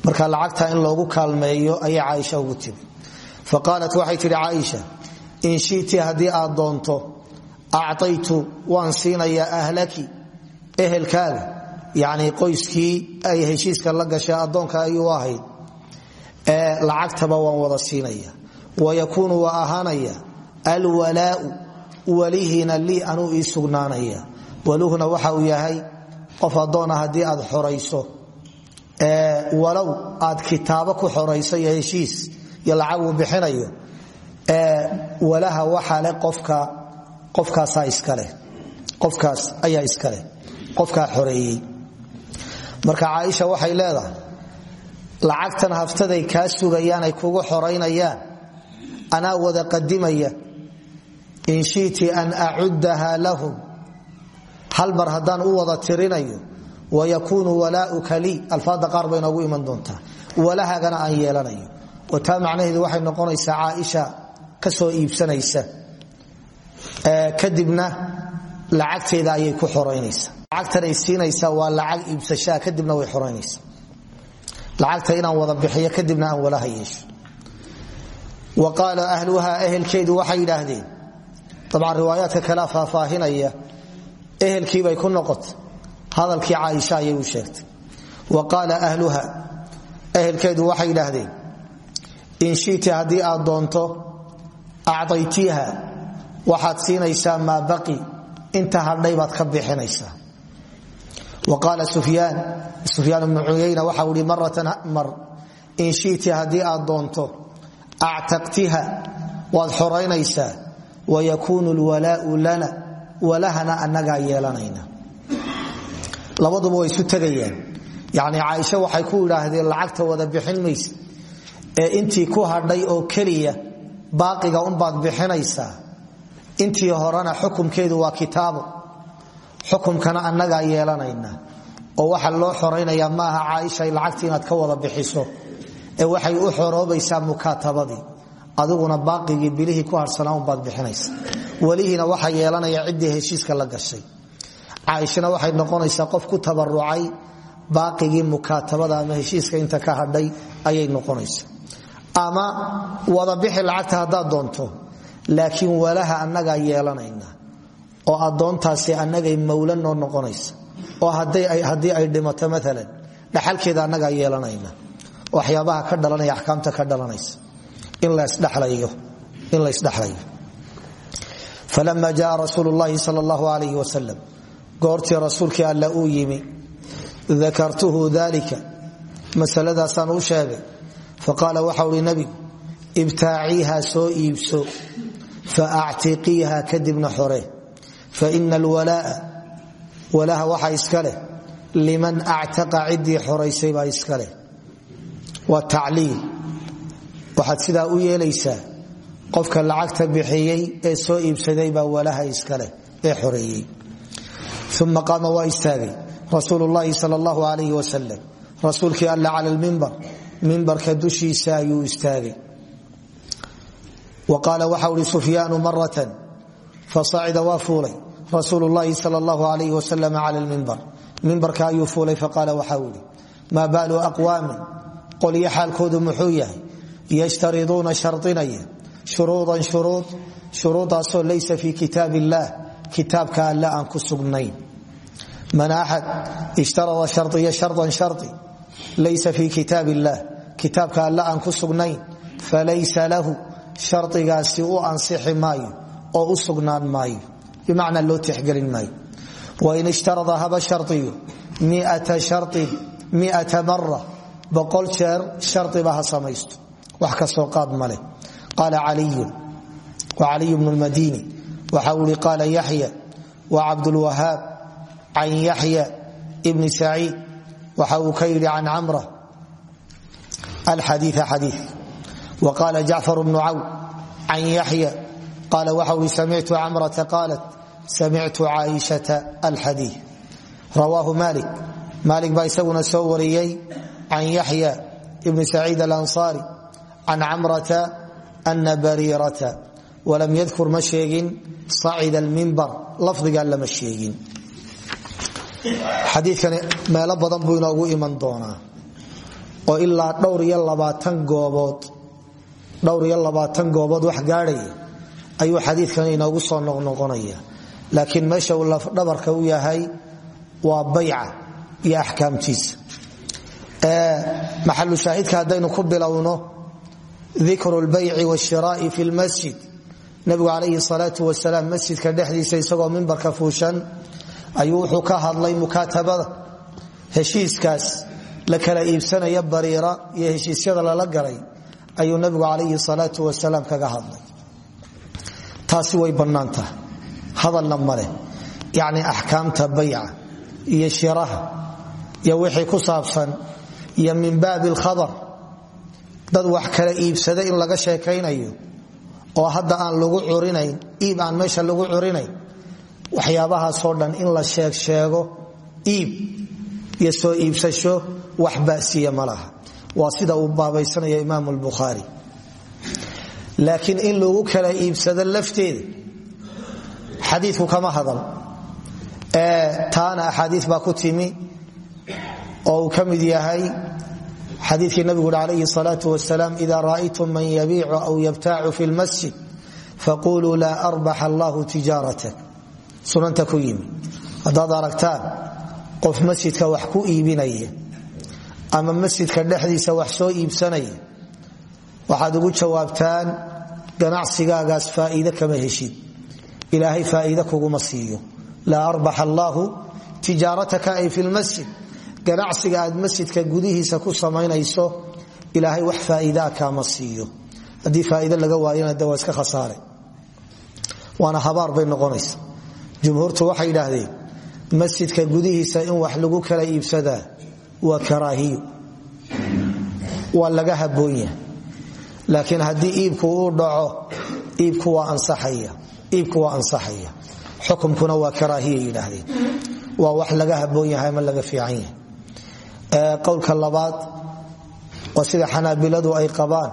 Marka lacagta in loogu kaalmeeyo ayay caaisha ugu timi fa qaalat waxay tidhi caaisha in shiti aad doonto actaytu waan siinayaa ahlaki ehelkaaga yacni qoyskii ay heshiiska la gashay addoonka ayuu ahayd lacagtaba waan wada siinaya wayakuunu waa ahaanaya alwalaau walihiina lii anuu ii sugnaanaya waxa uu yahay qof addoona haddii aad xorayso walow aad kitaabo ku xorayso heshiis iyo lacag uu bixinayo walaha waxa le qofka qofkaas ayaa iskaleh qofkaa xoreeyey. Marka caaisha waxay leedahay lacagtan haftaday kaa sugayaan ay kugu xoraynayaan anaa wada qadimaya in shiti an acuddaha lahum. Hal mar haddaan u wada tirinayo wayakuunu walaauka lii. Alfaada qaar bay noogu iman doontaa. Walahagana aan yeelanayo. Oo taa macnaheedu waxay noqonaysaa caaisha ka iibsanaysa kadibna lacagteeda ayay ku xoraynaysa lacagtanay siinaysaa waa lacag iibsashaa kadibna way xoraynaysa lacagta inaan wada bixiyo kadibna aan walaha yeesho. Wa qaala ahluha ehelkeedu waxay yidhaahdeen dabcan riwaayaadka kalea faahfaahinaya ehelkiibay ku noqotay. Hadalkii caaisha ayay sheegtay. Wa qaala ahluha ehelkeedu waxay yidhaahdeen in shiti haddii aad doonto acdaytiiha waxaad siinaysaa maa baqi inta hadhay baad ka bixinaysaa. Wa qaala sufyaan sufyaan ibnu cuyayna waxau ihi maratan mar in shiti haddii aad doonto actaqtiha waad xoraynaysaa wayakuunu lwalaau lana walahana annagaa yeelanayna. Labaduba way isu tegayaan. Yani caaisha waxay ku idhaahdeen lacagta wada bixin maysa ee intii ku hadhay oo keliya baaqiga unbaad bixinaysaa intii horena xukumkeedu waa kitaabo xukumkana annagaa yeelanayna oo waxa loo xoraynaya maaha caaisha lacagtii inaad ka wada bixiso. Ee waxay u xoroobaysaa mukaatabadii. Adiguna baaqigii bilihii ku harsanaa unbaad bixinaysa. Welihiina waxa yeelanaya ciddii heshiiska la gashay. Caaishana waxay noqonaysaa qof ku tabarucay baaqigii mukaatabada ama heshiiska inta ka hadhay ayay noqonaysa ama wada bixi lacagta haddaad doonto laakiin walaha annagaa yeelanayna oo addoontaasi annagay mawla noqonaysa. oo haddii ay dhimato maalan dhaxalkeeda annagaa yeelanayna waxyaabaha ka dhalanaya axkaamta ka dhalanaysa. In lasdhexlayo falama jaa rasuul llahi sal allahu alayh wasalam goortii alla uu yimi dakartuhu dalika masaladaasaan u sheegay. Faqaala waxau hi nabigu ibtaaciiha soo iibso faactiqiiha kadibna xore faina alwalaaa walaha waxa iska leh liman actaqa ciddii xoraysay baa iska leh waa tacliil waxaad sidaa u yeelaysaa qofka lacagta bixiyey ee soo iibsaday baa walaha iskaleh ee xoreeyey uma qaama waa istaagay rasuul llahi sal allahu alayh wasalam rasuulkii alla cala lmimbar mimbarka dushiisa ayuu istaagay qaala waxau hi sufyaanu maratan fasacida waa fuulay rasuul llahi sal allahu alayh wasalam cala lmimbar mimbarka ayuu fuulay faqaala waxau ihi maa baalu aqwaamin qolyo xaalkoodu muxuu yahay yshtariduuna sharinaya shuruudan shuruud shuruudaasoo laysa fii kitaab illaah kitaabka alle aan ku sugnayn man axad ishtarada shariya shardan shari laysa fii kitaab illaah kitaabka alle aan ku sugnayn falaysa lahu shardigaasi u ansixi maayo oo u sugnaan maayo. Bimacnaa loo tixgelin maayo. Wain ishtarada haba shariyo miata mara boqol jeer shariba ha samaysto. Wax ka soo qaad maleh qaala caliyun wa caliy bnu lmadini waxa ihi qaala yaxya wa cabdulwahaab can yaxya bni saciid waxa uu ka yidhi can camra alxadiia xadii wa qaala jacfar bnu cawn can yaxya qaala waxa ihi samictu camrata qaalat samictu caaishata alxadii rawaahu malik maalik baa isaguna soo wariyey can yaxya bni saciid alansaari can camrata ana bariirata walam yadkur ma sheegin sacida almimbar lafdigaa lama sheegin xadiikani meelo badan buu inoogu iman doonaa oo ilaa dhowr iyo labaatan goobood dhowr iyo labaatan goobood wax gaadhaya ayuu xadiidkan inoogu soo noqnoqonaya laakiin meesha uu lafdhabarka u yahay waa bayca iyo axkaamtiisa. Maxalu shaahidka haddaynu ku bilowno dikru lbayci washiraai fi lmasjid nabigu calayhi salaatu wasalaam masjidka dhexdiisa isagoo mimbarka fuushan ayuu wuxuu ka hadlay mukaatabada. Heshiiskaas la kala iibsanaya bariira iyo heshiisyada lala galay ayuu nabigu calayhi salaatu wasalaam kaga hadlay. Taasi way bannaan tahay. Hadalna maleh yacni axkaamta bayca iyo shiraha iyo wixii ku saabsan iyo min baabi alkhabar dad wax kala iibsada in laga sheekaynayo oo hadda aan lagu curinayn iib aan meesha lagu curinayn waxyaabahaasoo dhan in la sheeg sheego iib iyo soo iibsasho wax basiya ma laha waa sida uu baabaysanaya imaam lbukhaari laakiin in lagu kala iibsado lafteeda xadiiku kama hadal. Taana axaadii baa ku timi oo uu ka mid yahay xadiikii nabigu ui alayhi salaau wasalaam ida ra'aytum man yabiicu aw yabtaacu fi lmasjid faquluu laa arbaxa allahu tijaaratak sunanta ku yimi. Haddaad aragtaan qof masjidka wax ku iibinaya ama masjidka dhexdiisa wax soo iibsanaya waxaad ugu jawaabtaan ganacsigaagaas faa'iide kama heshid. Ilaahay faa'iide kuguma siiyo. Laa arbax allaahu tijaarataka ay fi lmasjid ganacsiga aad masjidka gudihiisa ku samaynayso ilaahay wax faa'iidaa kaama siiyo. Haddii faa'iide laga waayana de iska khasaare. Waana habaar bay noqonaysa jumhuurtu waxay idhaahdeen masjidka gudihiisa in wax lagu kala iibsadaa waa karaahiyo waa laga haboon yahay. Laakiin haddii iibku uu dhaco iibku waa ansaxaya. Xukumkuna waa karaahiya yidhaahdeen. Waa wax laga haboon yahay laga fiican yahay. Qowlka labaad waa sida xanaabiladu ay qabaan.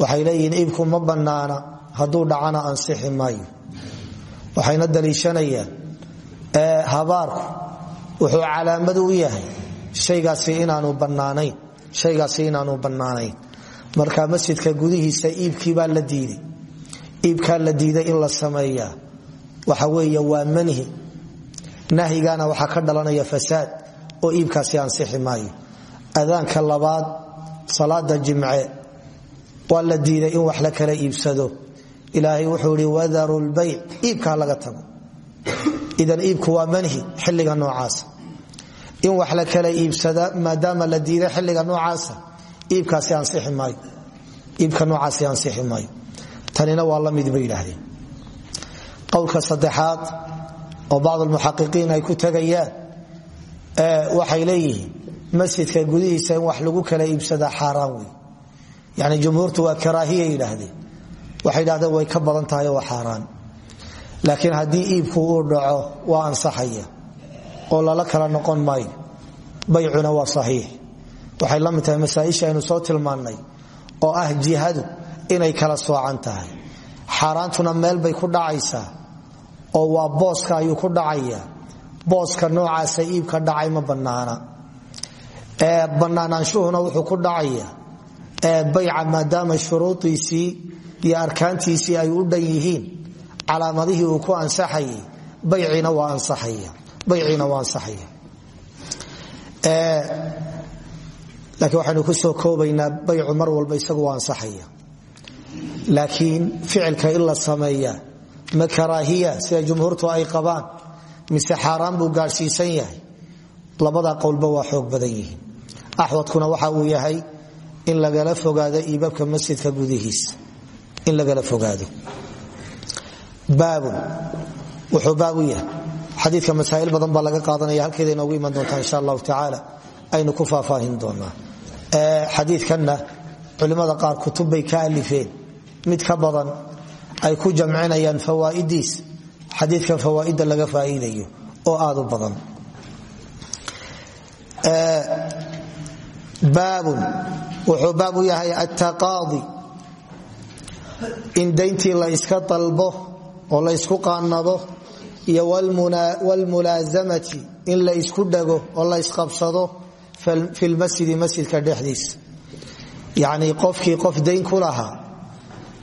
Waxay leeyihiin iibku ma bannaana hadduu dhacana ansixi maayo. Waxayna daliishanayaan. Habaarku wuxuu calaamad u yahay haygaasi inaanu bannaanayn marka masjidka gudihiisa iibkiibaa la diiday. Iibkaa la diiday in la sameeyaa. Waxa weeye waa manhi. Nahyigana waxaa ka dhalanaya fasaad oo iibkaasi ansixi maayo. Adaanka labaad salaada jimce. Waa la diiday in wax la kala iibsado. Ilaahay wuxuu i wadaru lbayc iibkaa laga tago. Idan iibku waa manhi xilliga noocaasa in wax la kala iibsada maadaama la diiday xilliga noocaasa iibkaasi ansixi maayo. Tanina waa la mid bay yidhaahdeen. Qowlka saddexaad oo bacd almuxaqiqiin ay ku tegayaan waxay leeyihiin masjidka gudihiisa in wax lagu kala iibsadaa xaaraan wey yani jumhuurtu waa karaahiya yidhaahdeen. Waxay yidhahdeen way ka badan tahay waa xaaraan. Laakiin haddii iibku uu dhaco waa ansaxaya oo lala kala noqon maayo. Baycuna waa saxiix. Waxay la mid tahay masaaisha aynu soo tilmaannay oo ah jihadu inay kala soocan tahay. Meel bay ku dhacaysaa oo waa booska ayuu ku dhacaya booska noocaasa iibka dhacay ma bannaana. Bannaanaanshuhuna wuxuu ku dhacaya bayca maadaama shuruudiisii iyo arkaantiisii ay u dhan yihiin calaamadihii uu ku ansaxayay bayciina waa ansaxaya laakiin waxaynu ku soo koobaynaa baycu mar walba isagu waa ansaxaya laakiin ficilka in la sameeya ma karaahiya sida jumhuurtu ay qabaan mise xaaraan buu gaadhsiisan yahay? Labada qowlba waa xoog badan yihiin. Axwadkuna waxa uu yahay in lagala fogaado iibabka xadiidka masaa'il badan baa laga qaadanaya halkeeda inoogu iman doontaa insha allahu tacaala aynu ku faahfaahin doonaa. Xadiidkanna culimmada qaar kutub bay ka alifeen. Mid ka badan ay ku jamcinayaan fawaa'idiis xadiidkan fawaa'idda laga faa'iidayo oo aad u badan. Baabun wuxuu baab u yahay attaqaadi. In dayntii la yska dalbo oo la ysku qaanado iyo wlmulaasamati in la ysku dhago oo la ysqabsado fi lmasjidi masjidka dhexdiisa. Yacnii qofkii qof dayn ku lahaa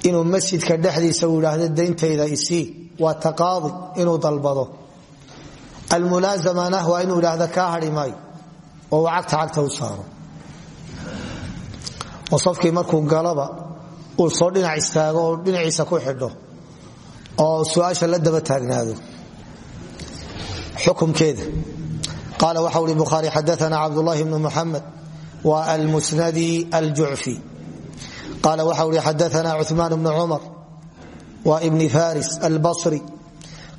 inuu masjidka dhexdiisa uu idhaahdo dayntayda isii waa taqaadi inuu dalbado. Almulaasamana waa inuu idhaahdo kaa maayo oo uu cagta u saaro. Oo markuu galaba uu soo dhinac istaago oo dhinaciisa ku xidho oo su'aasha la daba taagnaado xukumkeeda. Qaal waxau i buhaari xadaana cabdulahi bnu muxamed waa almusnadi aljucfi qaal waxau i xadaana cumaan bnu cumar waa ibni faris albasri.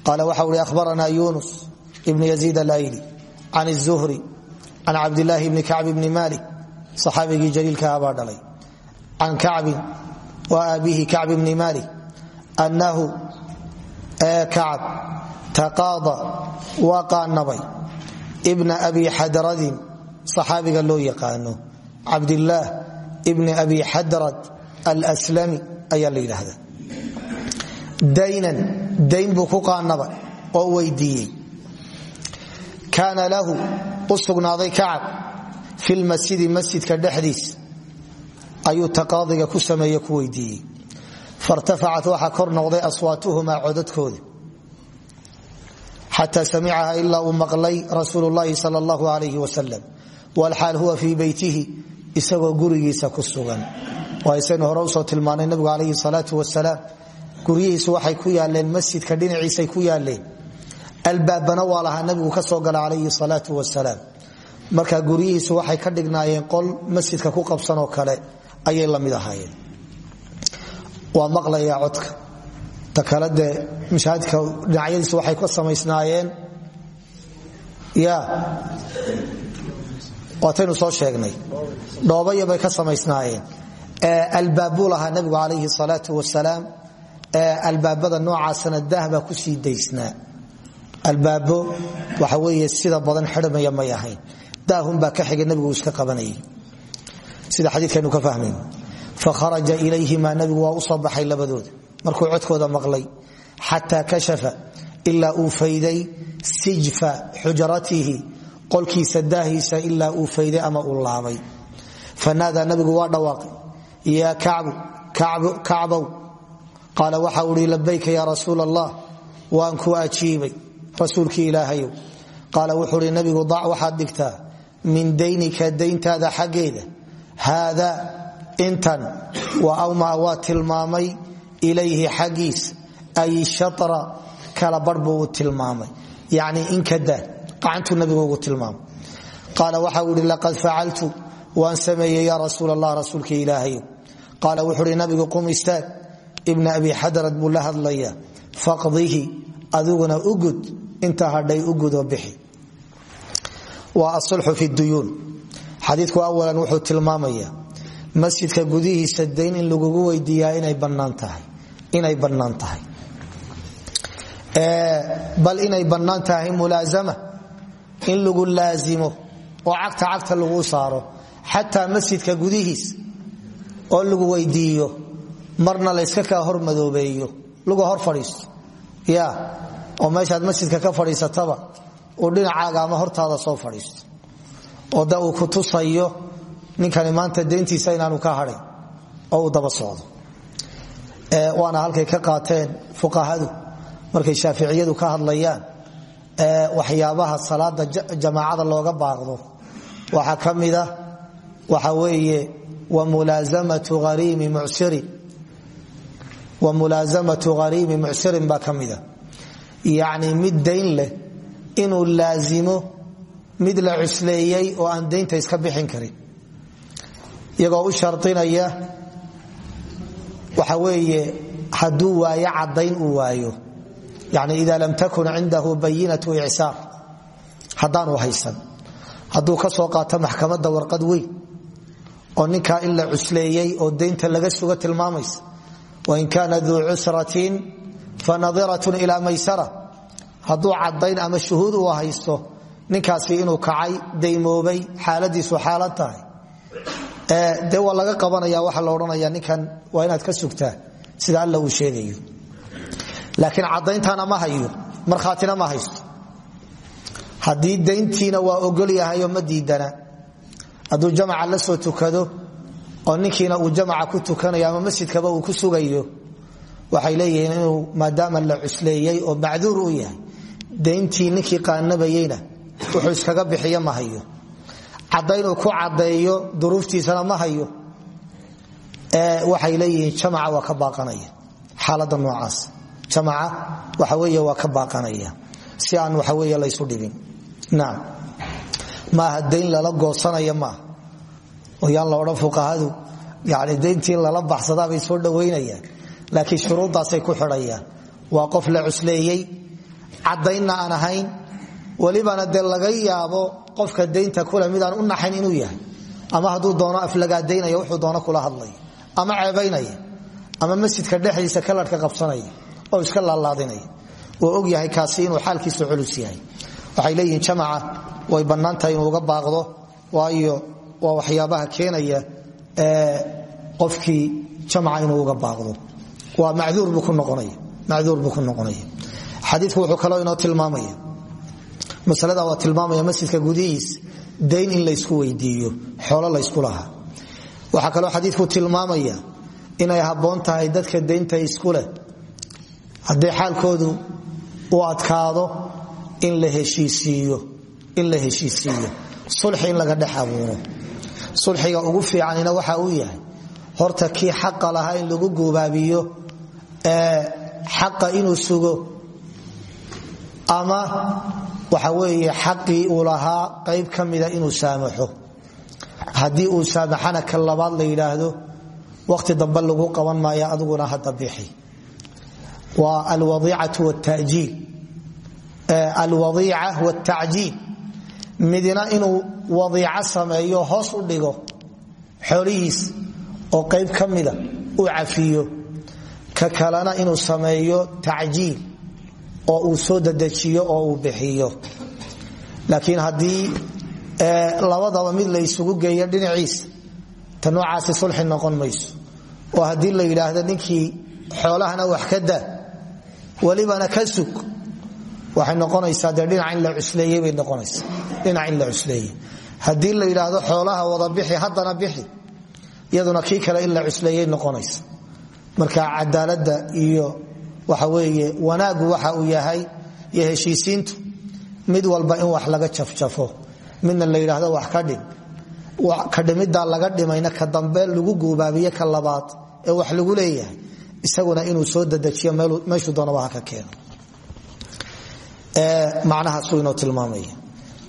Qaal waxau i ahbarana yunus ibn yaziid alayli can الzuhri can cabdilaahi bni kacb bni mali saxaabigii jaliilka ah abaa dhalay. Can kacbin wa aabihi kacb bni mali anahu ee kacb taqaada waa qaanabay. Bna abi xadradin saxaabiga loo yaqaano cabdilaah bni abi xadrad alslami ayaa la yidhaahda daynan dayn buu ku qaanabay oo weydiiyey. Kaana lahu u sugnaaday kacab filmasjidi masjidka dhexdiis. Ayuu taqaadiga ku sameeye ku weydiiyey. Fairtafacat waxaa kor xataa samicaha ilaa uu maqlay rasuul llahi sal allahu alayh wasalam walxaal huwa fii beytihi isagoo gurigiisa ku sugan waysaynu hore u soo tilmaanay nabigu calayhi salaatu wasalaam guryihiisu waxay ku yaaleen masjidka dhinaciisay ku yaaleen albaabana waa lahaa nabigu ka soo gala calayhi salaatu wasalaam marka guryihiisu waxay ka dhignaayeen qol masjidka ku qabsanoo kale ayay ta kale dee mashaahidka dhinacyadiisu waxay ka samaysnaayeen. Ya. Waataynu soo sheegnay. Dhoobaya bay ka samaysnaayeen. Albaabuu lahaa nabigu calayhi salaatu wasalaam. Albaabada noocaasana daahbaa ku sii albaabo waxa weeye sida badan xidhmaya may ahayn. Daahunbaa ka xiga nabigu iska qabanayay. Sida xadiikanu ka fahmayn fakharaja ilayhimaa nabigu waa u soo baxay labadooda markuu codkooda maqlay xataa kashafa ilaa uu fayday sijfa xujratihi qolkiisa daahiisa ilaa uu fayday ama uu laabay. Nabigu waa dhawaaqay yaa kacbow qaala waxa ui labayka ya rasuul allah waan ku ajiibay rasuulkii ilaahayow. Qaala wuxuu hi nabigu dac waxaad dhigtaa min daynika dayntaada xaggeeda haada intan wa awmaa waa tilmaamay ilayhi xaggiis ay shatra kala bar buu tilmaamay. Yacni inkada gacantuu nabigu ugu tilmaamay. Qaala waxa uu ihi laqad facaltu waan sameeyey ya rasuul allah rasuulka ilaahayow. Qaala wuxuu hi nabigu qum istaag. Ibna abi xadrad buu la faqdihi adiguna ugud inta hadhay ugudoo bixi. Waa asulxu fi duyuun. Xadiidku awalan wuxuu tilmaamaya masjidka gudihiisa dayn in lagugu weydiiyaa inay bannaan bal inay bannaan tahay mulaazama in lagu laazimo oo cagta cagta lagu saaro xataa masjidka gudihiis oo lagu weydiiyo marna layska kaa hor madoobeeyo lagu hor fadhiisto. Ya oo meeshaad masjidka ka fadhiisataba uu dhinacaaga ama hortaada soo fadhiisto. Oo da uu ku tusayo ninkani maanta deyntiisa inaanu ka hadhayn oo uu daba socdo waana halkay ka qaateen fuqahadu markay shaaficiyadu ka hadlayaan. Waxyaabaha salaada jamaacada looga baaqdo. Waxaa ka mida waxa weeye wamulaazamatu hariimi mucsirin baa ka mida yacni mid dayn leh inuu laazimo mid la cusleeyey oo aan daynta iska bixin karin. Iyagoo u shardinaya waxa weeye hadduu waayo caddayn uu waayo. Yani ida lam takun cindahu bayinatu icsaar. Haddaanu haysan. Hadduu ka soo qaato maxkamadda warqad weyn oo ninkaa in la cusleeyey oo daynta laga sugo tilmaamaysa wain kaana duu cusratin fanadiratun ilaa maysara. Hadduu caddayn ama shuhuud uu haysto ninkaasi inuu kacay daymoobay xaaladiisu xaalad tahay dee waa laga qabanaya waxaa la odhanaya ninkan waa inaad ka sugtaa sida alla uu sheegayo. Laakiin cadayntana ma hayo markhaatina ma haysto haddii dayntiina waa ogolyahayo ma diidana hadduu jamaca la soo tukado oo ninkiina uu jamaca ku tukanayo ama masjidkaba uu ku sugayo waxay leeyihiin inuu maadaama la cusleeyey oo macduur u yahay dayntii ninkii qaanabayeyna wuxuu iskaga bixiyo ma hayo cadaynuu ku cadeeyo duruuftiisana ma hayo. Waxay leeyihiin jamaca waa ka baaqanaya. Xaalada noocaas. Jamaca waxa wey waa ka baaqanaya. Si aan waxa wey laysu dhibin. Naam. Maaha dayn lala goosanaya maaha oo yaan la odhan fuqahadu yani dayntii lala baxsadaabay soo dhawaynayaan laakiin shuruuddaasay ku xidhayaan. Waa qof la cusleeyey. Cadaynna aan ahayn. Welibana dee laga yaabo qofka daynta kule midaan u naxayn inuu yahay. Ama hadduu doono aflagaadaynaya wuxuu doono kula hadlaya. Ama ceebaynaya. Ama masjidka dhexdiisa kalarhka qabsanaya. Oo iska laalaadinaya. Oo og yahay kaasi inuu xaalkiisu culus yahay. Waxay leeyihiin jamaca way bannaan tahay inuu uga baaqdo. Waayo waa waxyaabaha keenaya qofkii jamaca inuu uga baaqdo. Waa macduur buu ku noqonaya. Xadiiku wuxuu kaloo inoo tilmaamaya masalada waa tilmaamaya masjidka gudihiis dayn in laysku weydiiyo xoolo laysku lahaa. Waxaa kaloo xadiidku tilmaamaya inay habboon tahay dadka daynta isku leh. Haddii xaalkoodu uu adkaado in la heshiisiiyo sulxi in laga dhex abuuro. Ugu fiicanina waxa uu yahay horta kii xaqa lahaa in lagu guubaabiyo ee xaqa inuu sugo ama waxa weeye xaqii uu lahaa qayb ka mida inuu saamaxo. Haddii uu saamaxana ka la yidhaahdo wakhti dambe lagu qaban maayo adiguna hadda bixi. Waa alwadiicatu wtajiil alwadiica wtacjiil midna inuu wadiico sameeyo hoos u dhigo xoolihiis oo qayb ka mida uu cafiyo. Ka kalena inuu sameeyo tacjiil oo uu soo dadejiyo oo uu bixiyo. Laakiin haddii labadaba mid la isugu geeyo dhinaciisa ta noocaasi sulxi noqon mayso. Oo haddii la yidhaahdo ninkii xoolahana wax ka daa welibana ka sug. Waxay noqonaysaa dee in la cusleeyey bay noqonaysaa. Dhinac in la cusleeyey. Haddii la yidhaahdo xoolaha wada bixi haddana bixi. Iyaduna kii kale in la cusleeyey noqonaysa. Marka cadaaladda iyo waxa weeye wanaaggu waxa uu yahay iyo mid walba in wax laga jafjafo midna la yidhaahdo wax ka dhin ka dhimiddaa laga dhimayna ka dambe lagu guubaabiye ka labaad ee wax lagu leeyahay isaguna inuu soo dadejiyo meeshuu doonaba ha ka keeno. Macnahaasuu inoo tilmaamaya.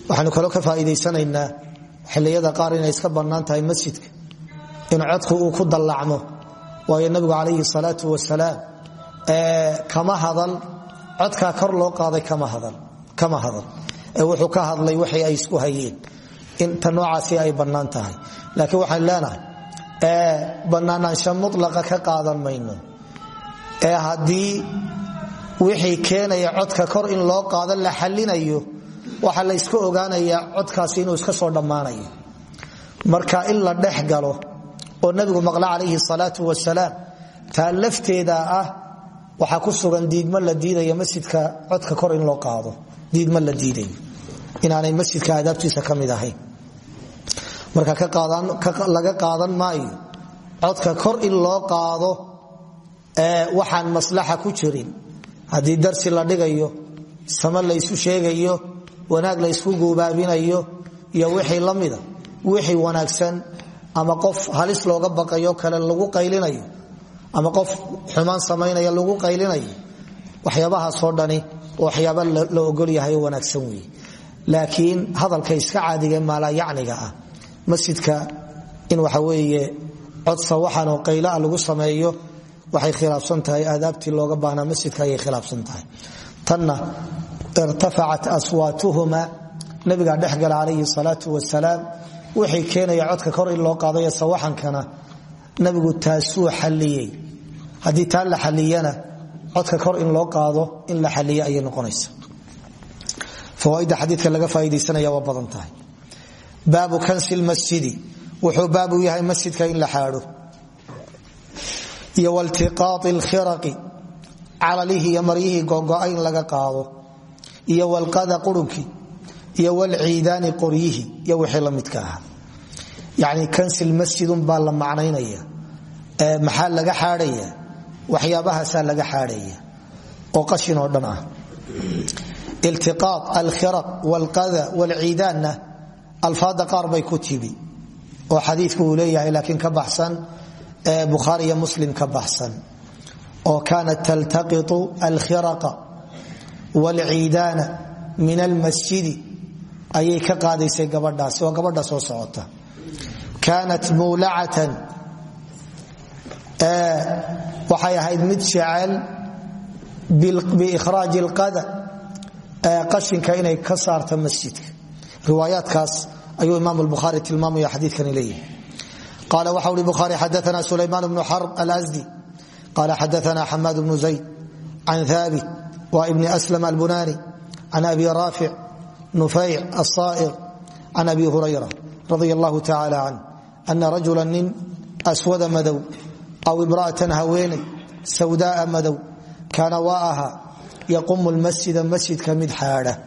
Waxaanu kaloo ka faa'iidaysanaynaa xilliyada qaar inay iska bannaan masjidka in codku uu ku dallacmo waayo nabigu calayhi salaatu wasalaam kama hadal codkaa kor loo qaaday kama hadal wuxuu ka hadlay waxay ay isku hayeen inta noocaasi ay bannaan tahay. Laakiin waxaan leenahay bannaanaansha mulaqa ka qaadan mayno. Ee haddii wixii keenaya codka kor in loo qaado la xallinayo waxaa la yska ogaanayaa codkaasi inuu iska soo dhammaanayo. Marka in la dhex galo oo nabigu maqla calayhi salaatu wasalaam taa lafteeda ah waxaa ku sugan diidmo la diidaya masjidka codka kor in loo qaado. Diidmo la diidayo inaanay masjidka aadaabtiisa ka mid ahayn. Laga qaadan maayo. Codka kor in loo qaado waxaan maslaxa ku jirin. Haddii darsi la dhigayo sama laysu sheegayo wanaag laysku guubaabinayo iyo wixii la mida wixii wanaagsan ama qof halis looga baqayo kale lagu qaylinayo ama qof xumaan samaynaya lagu qaylinayo waxyaabahaasoo dhani waxyaaba la ogol yahay oo wanaagsan weeye. Laakiin hadalka iska caadiga maalayacniga ah masjidka in waxa weeye codsa waxaanoo qaylaah lagu sameeyo waxay khilaafsan tahay aadaabtii looga baahnaa masjidka ayay khilaafsan tahay. Tanna irtafacat aswaatuhuma nabigaa dhexgala calayhi salaatu wasalaam wixii keenaya codka kor in loo qaadayo sawaxankana nabigu taasuu xalliyey haddii taa la xalliyana codka kor in loo qaado in la xalliye ayay noqonaysa fawaaidda xadiidka laga faa'idaysanaya waa badan tahay. Baabu kansi lmasjidi wuxuu baabu yahay masjidka in la xaadho. Iyo waltiqaai lkhiraqi calalihii iyo maryihii gogo'a laga qaado. Iyo walqada qurunkii iyo walciidaani qoryihii iyo wixii la midka ahaa yani kansil masjidun baa la macnaynaya maxaa laga xaadhaya waxyaabahaasaa laga xaadhaya oo qashin oo dhan ah. Iltiqaa alkhiraq walqada walciidaanna alfaada qaar bay ku tibi oo xadiidku uu leeyahay laakiin ka baxsan bukhaari iyo muslim ka baxsan. Oo kaanat taltaqitu alkhiraqa walciidaana min almasjidi ayay ka qaadaysay gabadhaasi oo gabadha soo socota. Kaanat muulacatan waxay ahayd mid jecel biikhraaji alqada qashinka inay ka saarto masjidka. Riwaayaadkaas ayuu imaam bukhaari tilmaamaya xadiikani leeyahay. Qala waxa ui bukhaari xadaana sulaymaan bnu xarb alsdi qala xadaana xamaad bnu zayd can haabit wa ibni aslam albunani can abi raafic nufayc asaa'iq can abi hurayra radi allahu tacala can ana aswada madow aw imra'atan haweeney sawdaaa madow kaana waa ahaa yaqumu lmasjida masjidka mid xaadha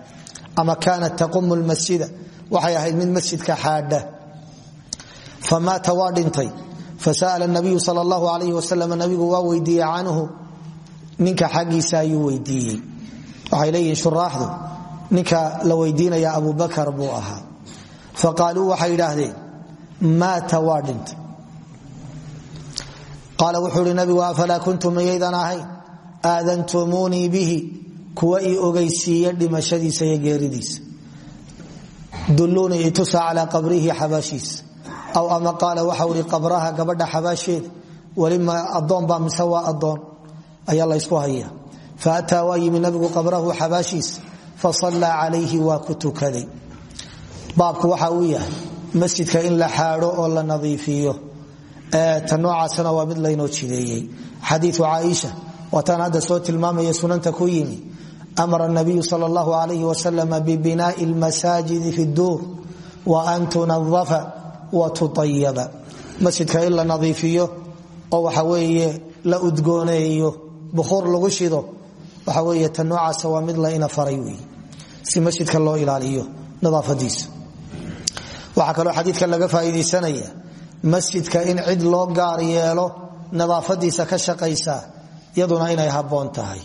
ama kaanat taqumu lmasjida waxay ahayd mid masjidka xaadha famaata waa dhintay fasa'ala nabiyu sal allahu alayh wasalam nabigu waa weydiiyey canhu ninka xaggiisa ayuu weydiiyey waxay leeyihiin shuraaxdu ninka la weydiinaya abubakar buu ahaa qaala wuxuu ihi nabigu afalaa kuntum miyaydan ahayn bihi. Kuwa ii ogeysiiya dhimashadiisa iyo geeridiisa. Duluunii itusa calaa qabrihi xabaashiisa aw ama qaala waxau ihi qabraha gabadha xabaasheeda welima adoonbaa mise waa adoon ayaa laysku haya faataa waa yimi nabigu qabrahu xabaashiisa fasallaa calayhi waa ku tukaday. Baabku waxa uu yahay masjidka in la xaadho oo la nadiifiyo ta noocaasna waa mid laynoo jideeyey. Xadiiu caaisha waataan hadda soo tilmaamaya sunanta ku yimi. Amara nabiyu sal اllahu alayh wasalam bibinaai lmasaajidi fi duur wa an tunadafa wa waxa weeye la udgooneeyo bukuur lagu shido waxa weeye ta mid la ina faray si masjidka loo ilaaliyo nadaafadiisa waxaa kaloo xadiidka laga faaiidaysanaya masjidka in cid loo gaar yeelo nadaafadiisa ka shaqaysa yaduna inay haboon tahay.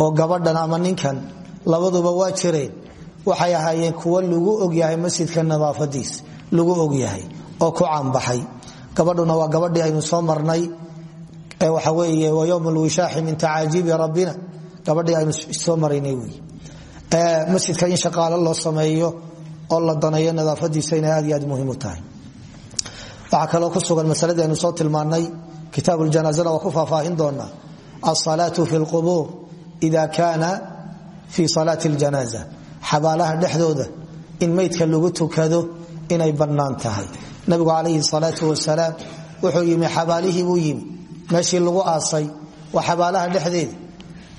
Oo gabadhan ama ninkan labaduba waa jireen. Waxay ahaayeen kuwo lagu ogyahay masjidka nadaafadiisa lagu ogyahay oo ku caanbaxay. Gabadhuna waa gabadhii aynu soo marnay ee waxa weeye wa yowm lwishaaxi min tacaajibi rabbina. Gabadhii aynu soo maraynay wey. Masjidka in shaqaalo loo sameeyo oo la daneeyo nadaafadiisa inay aad iyo aad muhiim u tahay waxaa kaloo ku sugan masaladii aynu soo tilmaannay kitaab ljanaazana waa ku faahfaahin doonaa alsalaatu fi lqubuur ida kaana fi salaati ljanaaza xabaalaha dhexdooda in meydka lagu tukado inay bannaan tahay. Nabigu calayhi salaatu wasalaam wuxuu yimi xabaalihii buu yimi meeshii lagu aasay waa xabaalaha dhexdeeda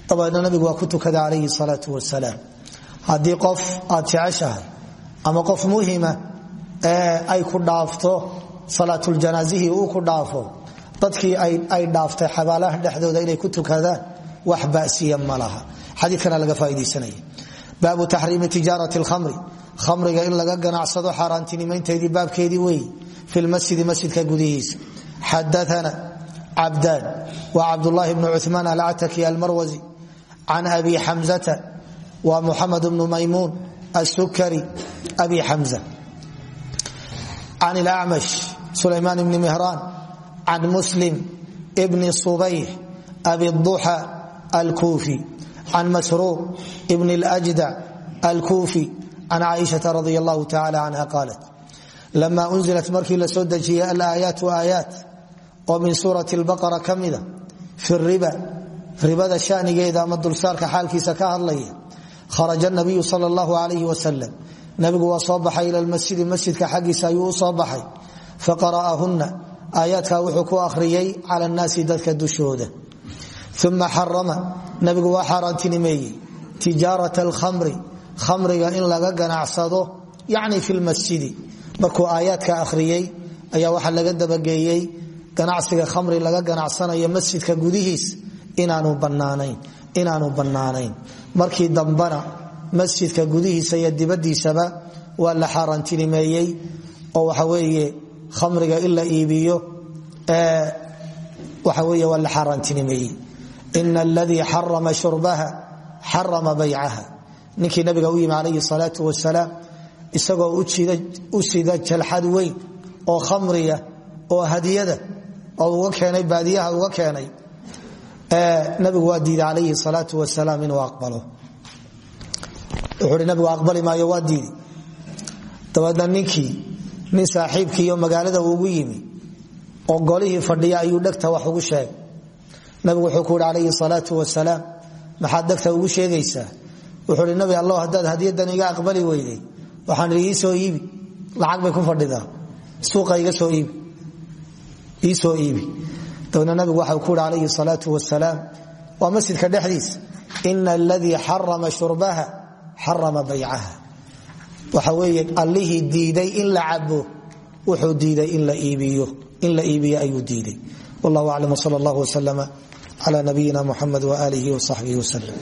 dabeedna nabigu waa ku tukada calayhi salaatu wasalaam. Haddii qof aad jeceshahay ama qof muhima ay ku dhaafto salaatuljanaazihi uu ku dhaafo. Dadkii ay dhaaftay xabaalaha dhexdooda inay ku tukadaan wax basiya ma laha. Laga faaiidaysanaya baabu taxriimi tijaarati lkhamri khamriga in laga ganacsado xaaraantinimaynteedii baabkeedii wey fi lmasjidi masjidka gudihiisa. Xadaana cabdaan. Wa cabdulaahi bnu cumaan alcataki almarwasi can abi xamzata. Wa muxamed bnu maymuun asukari abi xamza. Can ilacmash sulaymaan ibni mihraan can muslim bni subayx abiduxa alkuufi can mashruuq ibn ljda alkuufi can caaishaa radi allahu tacala canha qaalat lama unzilat markii la soo dejiyay alaayaatu aayaat oo min suurati lbaqara ka mida fi riba ribada shanigeeda ama dulsaarka xaalkiisa ka hadlaya kharaja nabiyu sal llahu alayh wasalam nabigu waa soo baxay ila masjidi masjidka xaggiisa faqara'ahunna. Aayaadka wuxuu ku akhriyey cala nnaasi dadka dushooda. Uma xarama nabigu waa xaaraantinimeeyey. Tijaarat alkhamri. Khamriga in laga ganacsado yacni fi lmasjidi markuu aayaadka akhriyey ayaa waxaa laga dabageeyey ganacsiga khamri laga ganacsanayo masjidka gudihiis. Inaanu bannaanayn markii dambana masjidka gudihiisa iyo dibadiisaba waa la xaaraantinimeeyey oo waxa weeye khamriga in la iibiyo waxa weeye waa la xaaraantinimeeyey. Ina aladii xarama shurbaha xarama baycaha. Ninkii nabiga u yimi calayhi salaatu wasalaam isagoo u sida jalxad weyn oo khamriya oo hadiyada oo uga keenay baadiyaha uga keenay nabigu waa diiday calayhi salaatu wasalaam inuu aqbalo. Wuxuu hi nabigu aqbali maayo waa ninkii nin saaxiibkiiyo magaalada ugu yimi oo golihii fadhiya ayuu dhegta wax ugu sheegay. Nabigu wuxuu ku yhi calayhi salaatu wasalaam maxaad dhegta ugu sheegaysaa? Wuxuu nabi allah haddaad hadiyadan iga aqbali weyday waxaan idhi iisoo iibi lacag bay ku fadhidaa suuqa iga soo iibi iisoo iibi. Dabeedna nabigu waxau ku yhi calayhi salaatu wasalaam waa masjidka dhexdiisa ina aladii xarama shurbaha xarama baycaha waxa weeye allihii diiday in la cabo wuxuu diiday in la iibiyo. Ayuu diiday. Wallahu aclam sal allah wslama cla nabiyina muxamed waaalihi wasaxbihi wslm